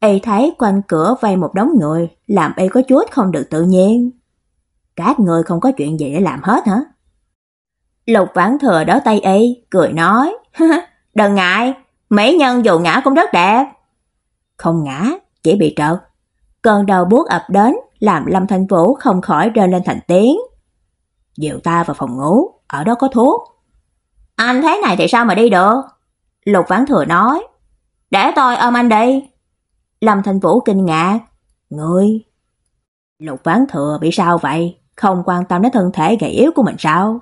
Y thấy quanh cửa vây một đống người, làm y có chút không được tự nhiên. Các người không có chuyện gì để làm hết hả? Lục Vãn Thừa đỡ tay y, cười nói, *laughs* "Đừng ngại, mỹ nhân dù ngã cũng rất đẹp." Không ngã, chỉ bị trợt. Cơn đau buốt ập đến, làm Lâm Thanh Vũ không khỏi rên lên thành tiếng. "Dìu ta vào phòng ngủ, ở đó có thuốc." Anh thế này thì sao mà đi được? Lục Vãn Thừa nói. Để tôi ôm anh đi. Lâm Thanh Vũ kinh ngạc. Ngươi? Lục Vãn Thừa bị sao vậy? Không quan tâm đến thân thể gầy yếu của mình sao?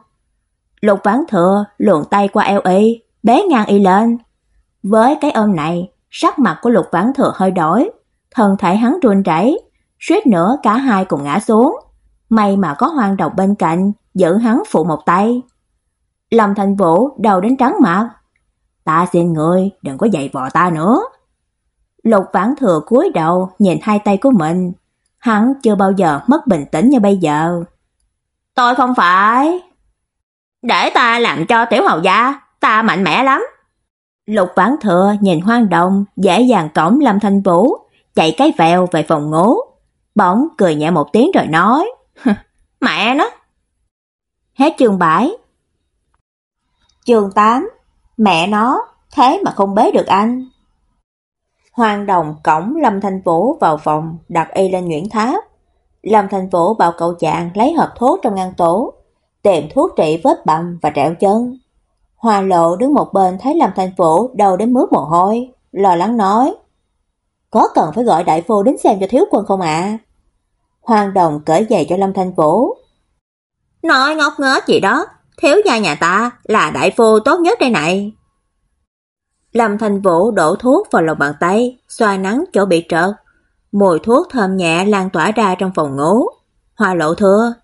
Lục Vãn Thừa luồn tay qua eo y, bế ngang y lên. Với cái ôm này, sắc mặt của Lục Vãn Thừa hơi đổi, thân thể hắn run rẩy, suýt nữa cả hai cùng ngã xuống. May mà có hoang độc bên cạnh, giữ hắn phụ một tay. Lâm Thành Vũ đầu đến trắng mặt. Ta xin ngươi đừng có dạy vò ta nữa. Lục Vãn Thừa cúi đầu nhìn hai tay của mình, hắn chưa bao giờ mất bình tĩnh như bây giờ. Tôi không phải. Để ta làm cho tiểu hầu gia, ta mạnh mẽ lắm. Lục Vãn Thừa nhìn Hoang Đồng dễ dàng cõng Lâm Thanh Vũ, chạy cái vèo về phòng ngủ, bỗng cười nhẹ một tiếng rồi nói: *laughs* "Mẹ nó." Hết chương 7. Chương 8 Mẹ nó, thế mà không bế được anh. Hoàng Đồng cổng Lâm Thanh Vũ vào phòng, đặt y lên Nguyễn Tháp. Lâm Thanh Vũ bảo cậu chàng lấy hộp thuốc trong ngăn tủ, tìm thuốc trị vết bầm và trẹo chân. Hoa lộ đứng một bên thấy Lâm Thanh Vũ đầu đến mướt mồ hôi, lo lắng nói. Có cần phải gọi đại phu đến xem cho thiếu quân không ạ? Hoàng Đồng cởi giày cho Lâm Thanh Vũ. Nói ngốc nghếch gì đó, thiếu gia nhà ta là đại phu tốt nhất đây này. Lâm Thành Vũ đổ thuốc vào lòng bàn tay, xoa nắng chỗ bị trợt. Mùi thuốc thơm nhẹ lan tỏa ra trong phòng ngủ. Hoa lộ thưa.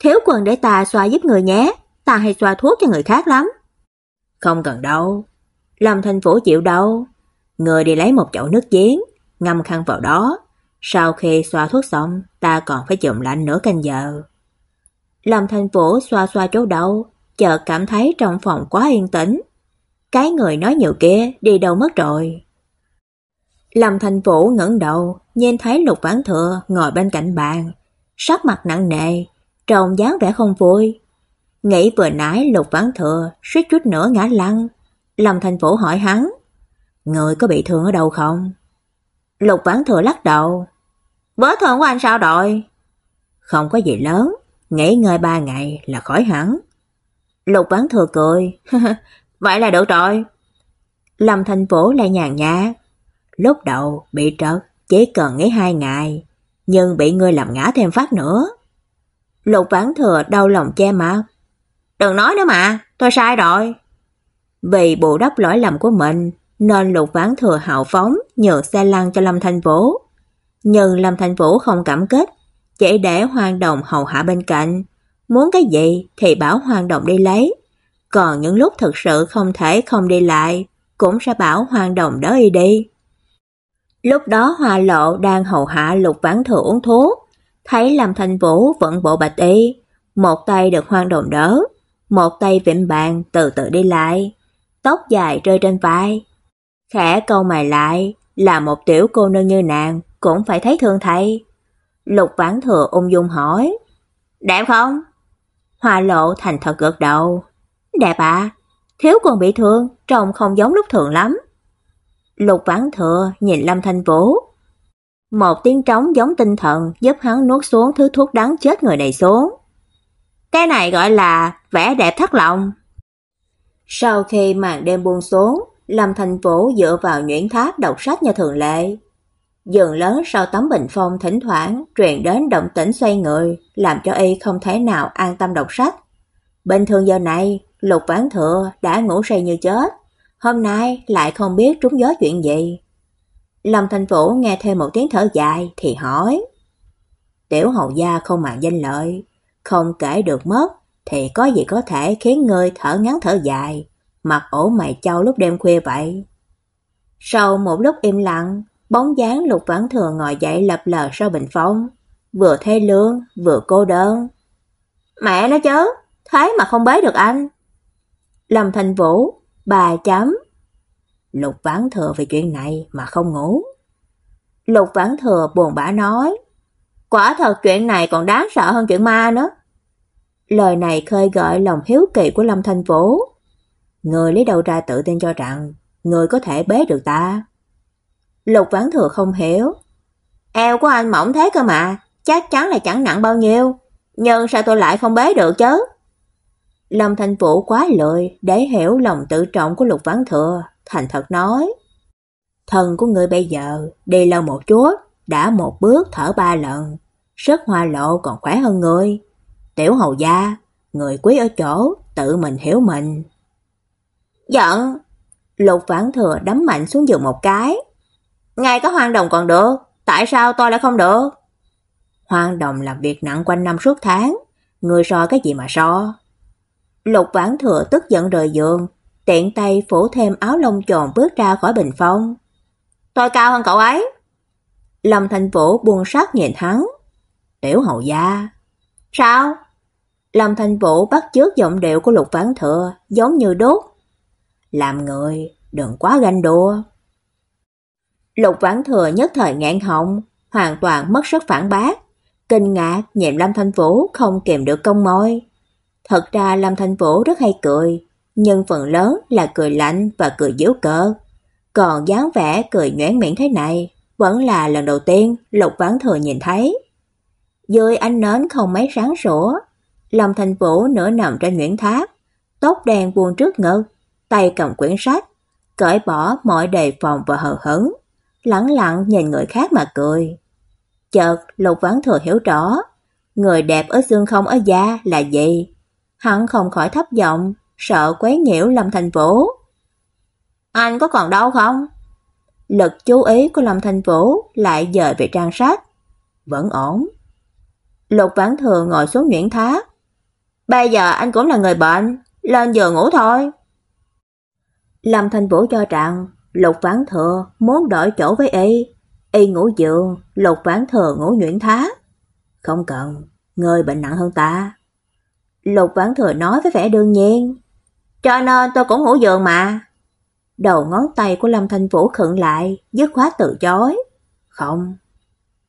Thiếu quần để ta xoa giúp người nhé, ta hay xoa thuốc cho người khác lắm. Không cần đâu. Lâm Thành Vũ chịu đâu. Người đi lấy một chậu nước giếng, ngâm khăn vào đó. Sau khi xoa thuốc xong, ta còn phải chùm lạnh nửa canh giờ. Lâm Thành Vũ xoa xoa chỗ đầu, chợt cảm thấy trong phòng quá yên tĩnh. Cái người nói nhiều kia đi đâu mất rồi. Lâm Thành Vũ ngẩng đầu, nhìn thấy Lục Vãn Thừa ngồi bên cạnh bàn, sắc mặt nặng nề, trông dáng vẻ không vui. Nghĩ vừa nãy Lục Vãn Thừa suýt chút nữa ngã lăn. Lâm Thành Vũ hỏi hắn, người có bị thương ở đâu không? Lục Vãn Thừa lắc đầu. Vết thương của anh sao rồi? Không có gì lớn, nghỉ ngơi ba ngày là khỏi hẳn. Lục Bán Thừa cười. *laughs* vậy là được rồi. Lâm Thành Vũ lại nhàn nhã. Lúc đầu bị trật, chỉ cần nghỉ hai ngày, nhưng bị ngươi làm ngã thêm phát nữa. Lục Bán Thừa đau lòng che mặt. Đừng nói nữa mà, tôi sai rồi. Vì bù đắp lỗi lầm của mình, nên Lục Vãn Thừa hào phóng nhờ xe lăn cho Lâm Thanh Vũ. Nhưng Lâm thành Vũ không cảm kích, chỉ để Hoàng Đồng hầu hạ bên cạnh, muốn cái gì thì bảo Hoàng Đồng đi lấy, còn những lúc thực sự không thể không đi lại cũng sẽ bảo Hoàng Đồng đỡ y đi. Lúc đó Hoa Lộ đang hầu hạ Lục Vãn Thừa uống thuốc, thấy Lâm thành Vũ vẫn bộ bạch y, một tay được Hoàng Đồng đỡ, một tay vịn bàn từ từ đi lại, tóc dài rơi trên vai. Khẽ câu mày lại, là một tiểu cô nương như nàng cũng phải thấy thương thầy. Lục Vãn Thừa ung dung hỏi, "Đẹp không?" Hoa Lộ thành thật gật đầu, "Đẹp ạ." À? Thiếu còn bị thương, trông không giống lúc thường lắm. Lục Vãn Thừa nhìn Lâm Thanh Vũ. Một tiếng trống giống tinh thần giúp hắn nuốt xuống thứ thuốc đắng chết người này xuống. Cái này gọi là vẻ đẹp thất lòng. Sau khi màn đêm buông xuống, Lâm thành Vũ dựa vào nhuyễn tháp đọc sách như thường lệ. Giường lớn sau tấm bình phong thỉnh thoảng truyền đến động tĩnh xoay người, làm cho y không thể nào an tâm đọc sách. Bình thường giờ này, Lục Vãn Thừa đã ngủ say như chết, hôm nay lại không biết trúng gió chuyện gì. Lâm thành Vũ nghe thêm một tiếng thở dài thì hỏi: "Tiểu hầu gia không màng danh lợi, không kể được mất thì có gì có thể khiến ngươi thở ngắn thở dài, mặt ổ mày chau lúc đêm khuya vậy?" Sau một lúc im lặng, bóng dáng Lục Vãn Thừa ngồi dậy lập lờ sau bình phong, vừa thê lương vừa cô đơn. "Mẹ nó chớ, thế mà không bế được anh." Lâm Thành Vũ, bà chấm. Lục Vãn Thừa về chuyện này mà không ngủ. Lục Vãn Thừa buồn bã nói, quả thật chuyện này còn đáng sợ hơn chuyện ma nữa. Lời này khơi gợi lòng hiếu kỳ của Lâm Thành Vũ. Người lấy đầu ra tự tin cho rằng người có thể bế được ta? Lục Vãn Thừa không hiểu. Eo của anh mỏng thế cơ mà, chắc chắn là chẳng nặng bao nhiêu, nhưng sao tôi lại không bế được chứ? Lâm thành Vũ quá lợi để hiểu lòng tự trọng của Lục Vãn Thừa, thành thật nói: "Thần của người bây giờ đi lâu một chút, đã một bước thở ba lần, sức hoa lộ còn khỏe hơn người. Tiểu hầu gia, người quý ở chỗ tự mình hiểu mình." Giận. Lục Vãn Thừa đấm mạnh xuống giường một cái. "Ngay có Hoang Đồng còn được, tại sao tôi lại không được?" Hoang Đồng làm việc nặng quanh năm suốt tháng, người so cái gì mà so? Lục Vãn Thừa tức giận rời giường, tiện tay phủ thêm áo lông tròn bước ra khỏi bình phong. "Tôi cao hơn cậu ấy." Lâm Thành Vũ buông sát nhìn hắn. "Tiểu hậu gia." "Sao?" Lâm Thành Vũ bắt chước giọng điệu của Lục Vãn Thừa, giống như đốt. "Làm người, đừng quá ganh đua." Lục Vãn Thừa nhất thời ngạn họng, hoàn toàn mất sức phản bác, kinh ngạc nhìn Lâm Thanh Vũ không kìm được công môi. Thật ra Lâm Thanh Vũ rất hay cười, nhưng phần lớn là cười lạnh và cười giễu cợt. Còn dáng vẻ cười nhoẻn miệng thế này, vẫn là lần đầu tiên Lục Vãn Thừa nhìn thấy. Dưới ánh nến không mấy sáng sủa, Lâm Thanh Vũ nửa nằm trên nguyễn tháp, tóc đen buông trước ngực, tay cầm quyển sách, cởi bỏ mọi đề phòng và hờ hững, lẳng lặng nhìn người khác mà cười. Chợt, Lục Vãn Thừa hiểu rõ, người đẹp ở xương không ở da là gì, Hắn không khỏi thấp giọng, sợ quấy nhiễu Lâm Thành Vũ. Anh có còn đau không? Lực chú ý của Lâm Thành Vũ lại dời về trang sách. Vẫn ổn. Lục Vãn Thừa ngồi xuống nhuyễn tháp. Bây giờ anh cũng là người bệnh, lên giường ngủ thôi. Lâm Thành Vũ cho rằng Lục Vãn Thừa muốn đổi chỗ với y, y ngủ giường, Lục Vãn Thừa ngủ nhuyễn thá. Không cần, Ngươi bệnh nặng hơn ta. Lục Vãn Thừa nói với vẻ đương nhiên. Cho nên tôi cũng ngủ giường mà. Đầu ngón tay của Lâm Thanh Vũ khựng lại, dứt khoát từ chối. Không.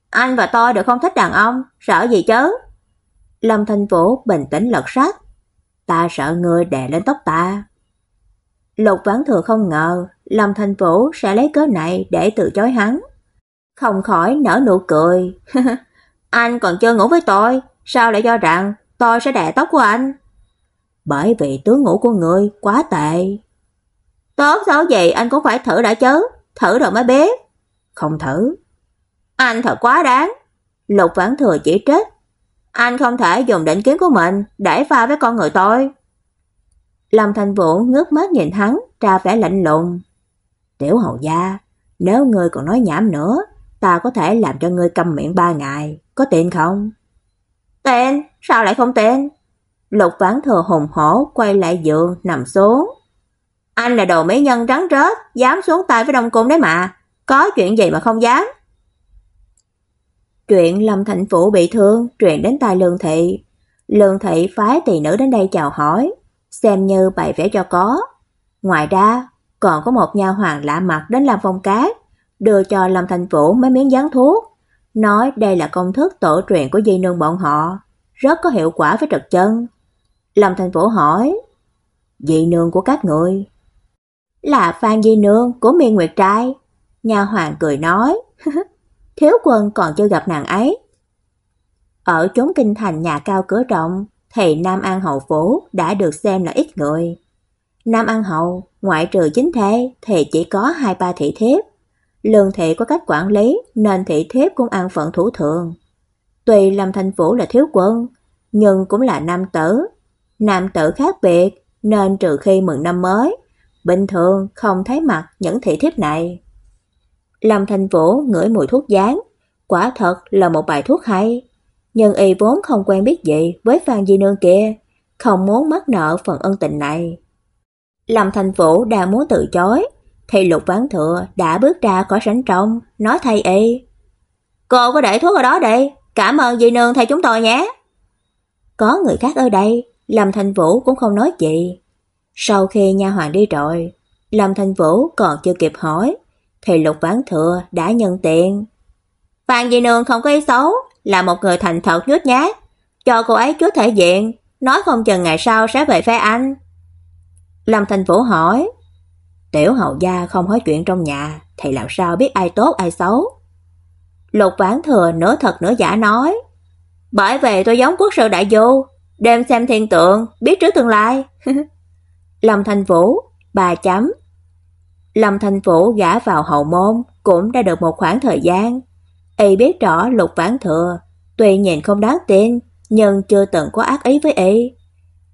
Anh và tôi đều không thích đàn ông, sợ gì chứ? Lâm Thanh Vũ bình tĩnh lật sách. Ta sợ ngươi đè lên tóc ta. Lục Vãn Thừa không ngờ Lâm Thanh Vũ sẽ lấy cớ này để từ chối hắn. Không khỏi nở nụ cười. *laughs* anh còn chưa ngủ với tôi, sao lại cho rằng tôi sẽ đè tóc của anh. Bởi vì tướng ngủ của người quá tệ. Tốt xấu gì anh cũng phải thử đã chứ, thử rồi mới biết. Không thử. Anh thật quá đáng. Lục Vãn Thừa chỉ trích. Anh không thể dùng định kiến của mình để pha với con người tôi. Lâm Thành Vũ ngước mắt nhìn hắn, ra vẻ lạnh lùng. Tiểu hầu gia, nếu ngươi còn nói nhảm nữa, ta có thể làm cho ngươi câm miệng ba ngày, có tiền không? Tên, sao lại không tên? Lục Vãn Thừa hùng hổ quay lại giường nằm xuống. Anh là đồ mỹ nhân trắng rớt, dám xuống tay với Đông Cung đấy mà, có chuyện gì mà không dám. Chuyện Lâm Thành Phủ bị thương truyền đến tai Lương Thị. Lương Thị phái tỳ nữ đến đây chào hỏi, xem như bày vẽ cho có. Ngoài ra, còn có một nha hoàng lạ mặt đến làm phong cát, đưa cho Lâm Thành Phủ mấy miếng dán thuốc, nói đây là công thức tổ truyền của dây nương bọn họ, rất có hiệu quả với trật chân. Lâm Thành Phủ hỏi, dây nương của các người?" "Là Phan Di nương của Miên Nguyệt trai." Nha hoàng cười nói, *laughs* "Thiếu quân còn chưa gặp nàng ấy." Ở chốn kinh thành nhà cao cửa rộng, thì Nam An hậu phủ đã được xem là ít người. Nam An hậu, ngoại trừ chính thê thì chỉ có hai ba thị thiếp. Lương thị có cách quản lý nên thị thiếp cũng ăn phận thủ thường. Tuy Lâm Thanh Vũ là thiếu quân, nhưng cũng là nam tử. Nam tử khác biệt nên trừ khi mừng năm mới, bình thường không thấy mặt những thị thiếp này. Lâm Thanh Vũ ngửi mùi thuốc dán, quả thật là một bài thuốc hay. Nhưng y vốn không quen biết gì với Phan Di Nương kia, không muốn mắc nợ phần ân tình này. Lâm Thành Vũ đang muốn từ chối, thì Lục Vãn Thừa đã bước ra khỏi sảnh trong, nói thay y. Cô có để thuốc ở đó đi, cảm ơn dì nương thay chúng tôi nhé. Có người khác ở đây, Lâm Thành Vũ cũng không nói gì. Sau khi nha hoàn đi rồi, Lâm Thành Vũ còn chưa kịp hỏi, thì Lục Vãn Thừa đã nhận tiền. Phan dì Nương không có ý xấu, là một người thành thật nhút nhát, cho cô ấy chút thể diện, nói không chừng ngày sau sẽ về phe anh. Lâm Thành Vũ hỏi, Tiểu hậu gia không hỏi chuyện trong nhà, thì làm sao biết ai tốt ai xấu? Lục Vãn Thừa nửa thật nửa giả nói, bởi vì tôi giống quốc sư đại du, đêm xem thiên tượng, biết trước tương lai. *laughs* Lâm Thành Vũ, bà chấm. Lâm Thành Vũ gả vào hậu môn cũng đã được một khoảng thời gian. Y biết rõ Lục Vãn Thừa, tuy nhìn không đáng tin, nhưng chưa từng có ác ý với y.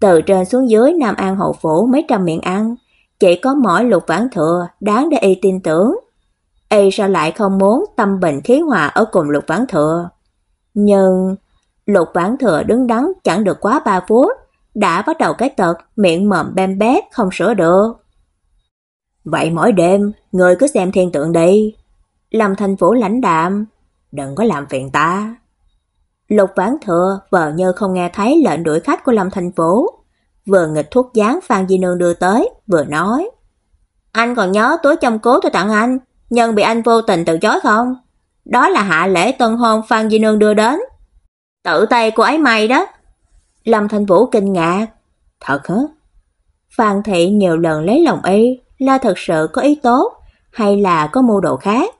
Từ trên xuống dưới Nam An hậu phủ mấy trăm miệng ăn, chỉ có mỗi Lục Vãn Thừa đáng để y tin tưởng. Y sao lại không muốn tâm bình khí hòa ở cùng Lục Vãn Thừa? Nhưng Lục Vãn Thừa đứng đắn chẳng được quá 3 phút, đã bắt đầu cái tật miệng mồm bem bét không sửa được. Vậy mỗi đêm, người cứ xem thiên tượng đi. Lâm Thành Phủ lãnh đạm, đừng có làm phiền ta. Lục Vãn Thừa vờ như không nghe thấy lệnh đuổi khách của Lâm Thành phố vừa nghịch thuốc dán Phan Di Nương đưa tới, vừa nói: "Anh còn nhớ túi châm cố tôi tặng anh, nhưng bị anh vô tình từ chối không? Đó là hạ lễ tân hôn Phan Di Nương đưa đến. Tự tay cô ấy may đó." Lâm Thành Vũ kinh ngạc, "Thật hả?" Phan Thị nhiều lần lấy lòng y, là thật sự có ý tốt hay là có mưu đồ khác?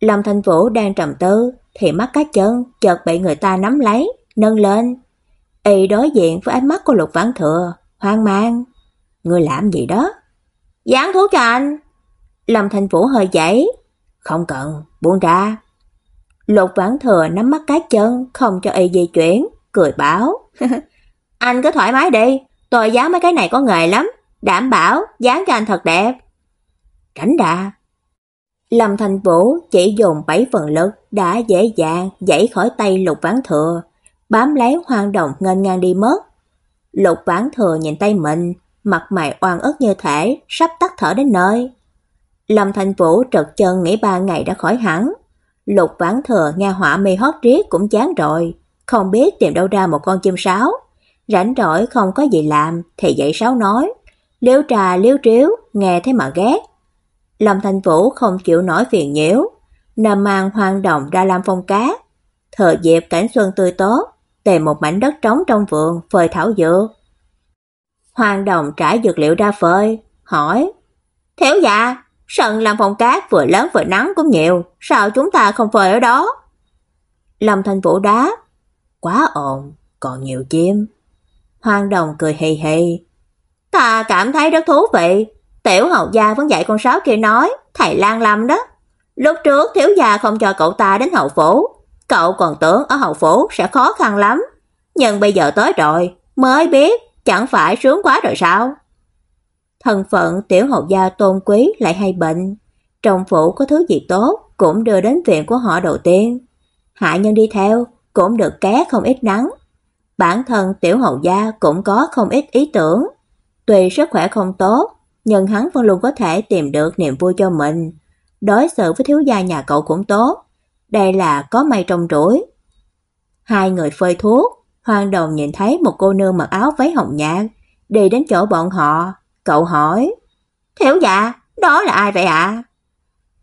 Lâm Thành Vũ đang trầm tư, thì mắt cá chân chợt bị người ta nắm lấy, nâng lên. Y đối diện với ánh mắt của Lục Vãn Thừa, hoang mang. Người làm gì đó? Dán thuốc cho anh. Lâm Thành Vũ hơi dãy. Không cần, buông ra. Lục Vãn Thừa nắm mắt cá chân, không cho y di chuyển, cười bảo. *laughs* anh cứ thoải mái đi, tôi dán mấy cái này có nghề lắm, đảm bảo dán cho anh thật đẹp. Tránh ra, Lâm Thành Vũ chỉ dùng 7 phần lực đã dễ dàng giãy khỏi tay Lục Vãn Thừa, bám lấy hoang đồng ngênh ngang đi mất. Lục Vãn Thừa nhìn tay mình, mặt mày oan ức như thể sắp tắt thở đến nơi. Lâm Thành Vũ trật chân nghĩ ba ngày đã khỏi hẳn. Lục Vãn Thừa nghe họa mi hót riết cũng chán rồi, không biết tìm đâu ra một con chim sáo. Rảnh rỗi không có gì làm thì dậy sáo nói, liếu trà liếu triếu, nghe thế mà ghét. Lâm thanh Vũ không chịu nổi phiền nhiễu, nằm mang hoang động ra làm phong cá. thở dịp cảnh xuân tươi tốt, tìm một mảnh đất trống trong vườn phơi thảo dược. Hoàng đồng trải dược liệu ra phơi, hỏi: "Thiếu dạ, sân làm phong cát vừa lớn vừa nắng cũng nhiều, sao chúng ta không phơi ở đó?" Lâm thanh Vũ đá: "Quá ồn, còn nhiều chim." Hoàng đồng cười hì hì: "Ta cảm thấy rất thú vị, Tiểu hậu gia vẫn dạy con sáo kia nói, thầy lang Lâm đó. Lúc trước thiếu gia không cho cậu ta đến hậu phủ, cậu còn tưởng ở hậu phủ sẽ khó khăn lắm, nhưng bây giờ tới rồi, mới biết chẳng phải sướng quá rồi sao? Thân phận tiểu hậu gia tôn quý lại hay bệnh, trong phủ có thứ gì tốt cũng đưa đến viện của họ đầu tiên. Hạ nhân đi theo cũng được ké không ít nắng. Bản thân tiểu hậu gia cũng có không ít ý tưởng. Tuy sức khỏe không tốt, nhưng hắn vẫn luôn có thể tìm được niềm vui cho mình. Đối xử với thiếu gia nhà cậu cũng tốt, đây là có may trong rủi. Hai người phơi thuốc, Hoàng Đồng nhìn thấy một cô nương mặc áo váy hồng nhạt đi đến chỗ bọn họ, cậu hỏi: "Thiếu gia, đó là ai vậy ạ?"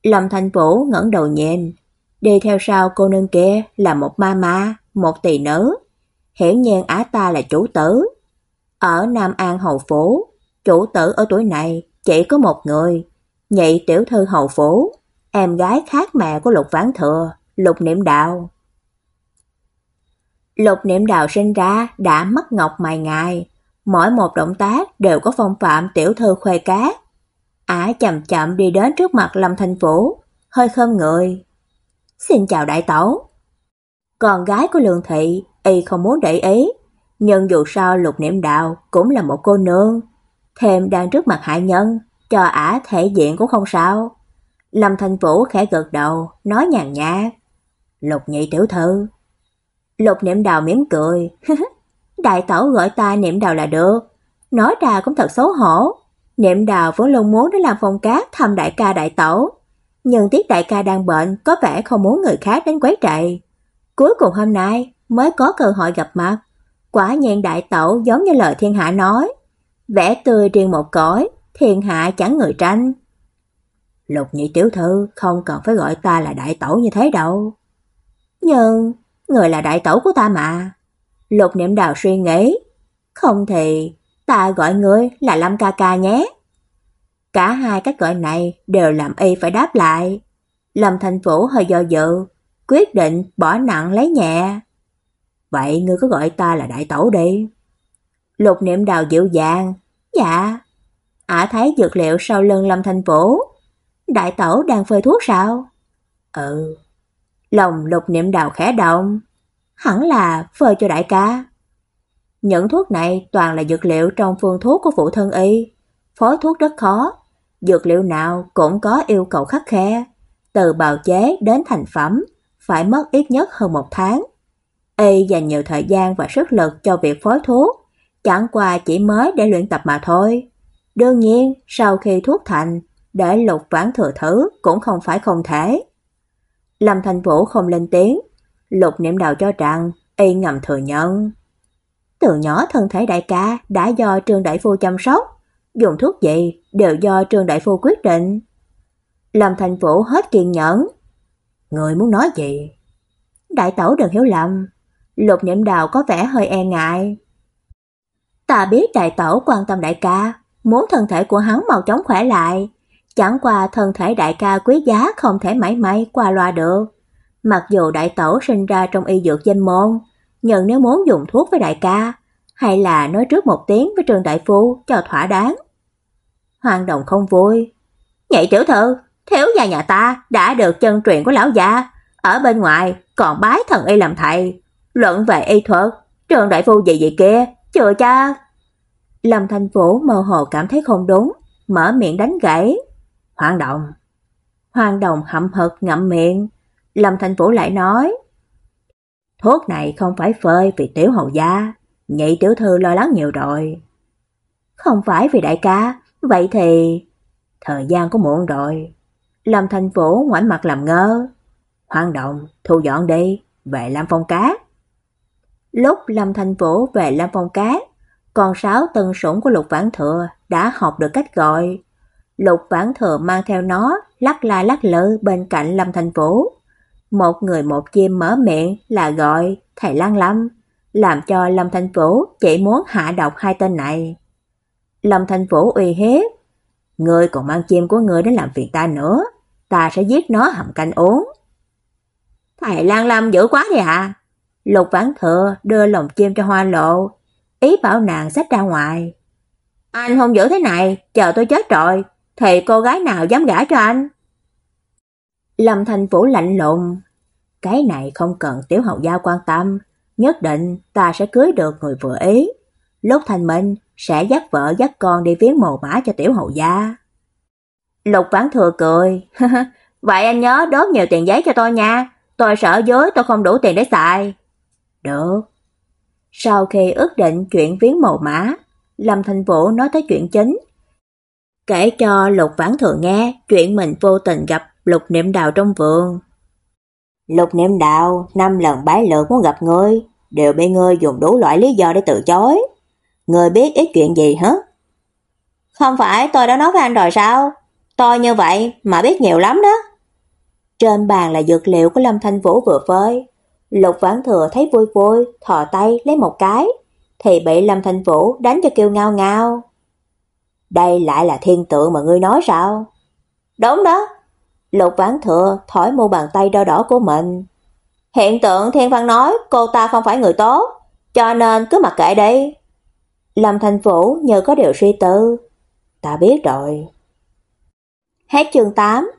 Lâm Thành Vũ ngẩng đầu nhìn, đi theo sau cô nương kia là một ma ma, một tỷ nữ. Hiển nhiên á ta là chủ tử. Ở Nam An hầu phủ, chủ tử ở tuổi này chỉ có một người, nhị tiểu thư hầu phủ, em gái khác mẹ của Lục Vãn Thừa, Lục Niệm Đạo. Lục Niệm Đạo sinh ra đã mất ngọc mài ngài, mỗi một động tác đều có phong phạm tiểu thư khuê cát. Ả chậm chậm đi đến trước mặt Lâm Thanh Vũ, hơi khom người. "Xin chào đại tẩu." Con gái của Lương thị, y không muốn để ý, nhưng dù sao Lục Niệm Đạo cũng là một cô nương, thêm đang trước mặt hạ nhân, cho ả thể diện cũng không sao. Lâm thành Vũ khẽ gật đầu, nói nhàn nhạt, "Lục nhị tiểu thư." Lục Niệm Đào mỉm cười. *laughs* Đại tẩu gọi ta Niệm Đào là được. Nói ra cũng thật xấu hổ. Niệm Đào vốn luôn muốn đến làm phong cát thăm đại ca đại tẩu, nhưng tiếc đại ca đang bệnh, có vẻ không muốn người khác đến quấy rầy. Cuối cùng hôm nay mới có cơ hội gặp mặt. Quả nhiên đại tẩu giống như lời thiên hạ nói, vẻ tươi riêng một cõi, thiên hạ chẳng người tranh. Lục nhị tiểu thư không cần phải gọi ta là đại tẩu như thế đâu. Nhưng, người là đại tẩu của ta mà. Lục niệm đào suy nghĩ. Không thì, ta gọi ngươi là Lâm ca ca nhé. Cả hai cách gọi này đều làm y phải đáp lại. Lâm Thành Vũ hơi do dự, quyết định bỏ nặng lấy nhẹ. Vậy ngươi cứ gọi ta là đại tẩu đi. Lục niệm đào dịu dàng. Dạ. Ả thấy dược liệu sau lưng Lâm Thanh Vũ. Đại tẩu đang phơi thuốc sao? Ừ. Lòng lục niệm đào khẽ động. Hẳn là phơi cho đại ca. Những thuốc này toàn là dược liệu trong phương thuốc của phụ thân y. Phối thuốc rất khó. Dược liệu nào cũng có yêu cầu khắc khe. Từ bào chế đến thành phẩm phải mất ít nhất hơn một tháng. Y dành nhiều thời gian và sức lực cho việc phối thuốc, chẳng qua chỉ mới để luyện tập mà thôi. Đương nhiên, sau khi thuốc thành, để Lục Vãn thừa thử cũng không phải không thể. Lâm Thành Vũ không lên tiếng, Lục Niệm Đào cho rằng y ngầm thừa nhận. Từ nhỏ thân thể đại ca đã do Trương đại phu chăm sóc, dùng thuốc gì đều do Trương đại phu quyết định. Lâm Thành Vũ hết kiên nhẫn. Người muốn nói gì? Đại tẩu đừng hiểu lầm. Lục Niệm Đào có vẻ hơi e ngại. Ta biết đại tẩu quan tâm đại ca, muốn thân thể của hắn mau chóng khỏe lại, chẳng qua thân thể đại ca quý giá không thể mãi mãi qua loa được. Mặc dù đại tẩu sinh ra trong y dược danh môn, nhưng nếu muốn dùng thuốc với đại ca, hay là nói trước một tiếng với trường đại phu cho thỏa đáng. Hoàng Đồng không vui. Nhạy tiểu thư, thiếu gia nhà ta đã được chân truyền của lão gia, ở bên ngoài còn bái thần y làm thầy, luận về y thuật, trường đại phu gì vậy kia, chờ cha." Lâm Thành Vũ mơ hồ cảm thấy không đúng, mở miệng đánh gãy. "Hoàng Đồng." Hoàng Đồng hậm hực ngậm miệng, Lâm Thành Vũ lại nói, thuốc này không phải phơi vì tiểu hầu gia, nhị tiểu thư lo lắng nhiều rồi. Không phải vì đại ca, vậy thì... Thời gian có muộn rồi. Lâm Thành Vũ ngoảnh mặt làm ngơ. "Hoàng động, thu dọn đi, về làm Phong Cát. Lúc Lâm Thành Vũ về lâm Phong Cát, con sáu tân sủng của Lục Vãn Thừa đã học được cách gọi. Lục Vãn Thừa mang theo nó lắc la lắc lư bên cạnh Lâm Thành Vũ. Một người một chim mở miệng là gọi thầy Lan Lâm, làm cho Lâm Thanh Vũ chỉ muốn hạ độc hai tên này. Lâm Thanh Vũ uy hiếp, ngươi còn mang chim của ngươi đến làm việc ta nữa, ta sẽ giết nó hầm canh uống. Thầy Lan Lâm dữ quá đi ạ. Lục Vãn Thừa đưa lồng chim cho Hoa Lộ, ý bảo nàng xách ra ngoài. Anh không giữ thế này, chờ tôi chết rồi, thì cô gái nào dám gả cho anh? Lâm Thành Vũ lạnh lùng, cái này không cần Tiểu Hậu gia quan tâm, nhất định ta sẽ cưới được người vừa ý. Lúc thành minh sẽ dắt vợ dắt con đi viếng mồ mã cho Tiểu Hậu gia. Lục Vãn Thừa cười, *laughs* "Vậy anh nhớ đốt nhiều tiền giấy cho tôi nha, tôi sợ dối tôi không đủ tiền để xài." "Được." Sau khi ước định chuyện viếng mồ mã, Lâm Thành Vũ nói tới chuyện chính. kể cho Lục Vãn Thừa nghe chuyện mình vô tình gặp Lục Niệm Đào trong vườn. Lục Niệm Đào năm lần bái lượt muốn gặp ngươi, đều bị ngươi dùng đủ loại lý do để từ chối. Ngươi biết ít chuyện gì hả? Không phải tôi đã nói với anh rồi sao? Tôi như vậy mà biết nhiều lắm đó. Trên bàn là dược liệu của Lâm Thanh Vũ vừa phơi. Lục Vãn Thừa thấy vui vui, thò tay lấy một cái, thì bị Lâm Thanh Vũ đánh cho kêu ngao ngao. Đây lại là thiên tượng mà ngươi nói sao? Đúng đó. Lục Vãn Thừa thổi mu bàn tay đỏ đỏ của mình. Hiện tượng Thiên Văn nói cô ta không phải người tốt, cho nên cứ mặc kệ đi. Lâm Thanh Vũ như có điều suy tư. Ta biết rồi. Hết chương 8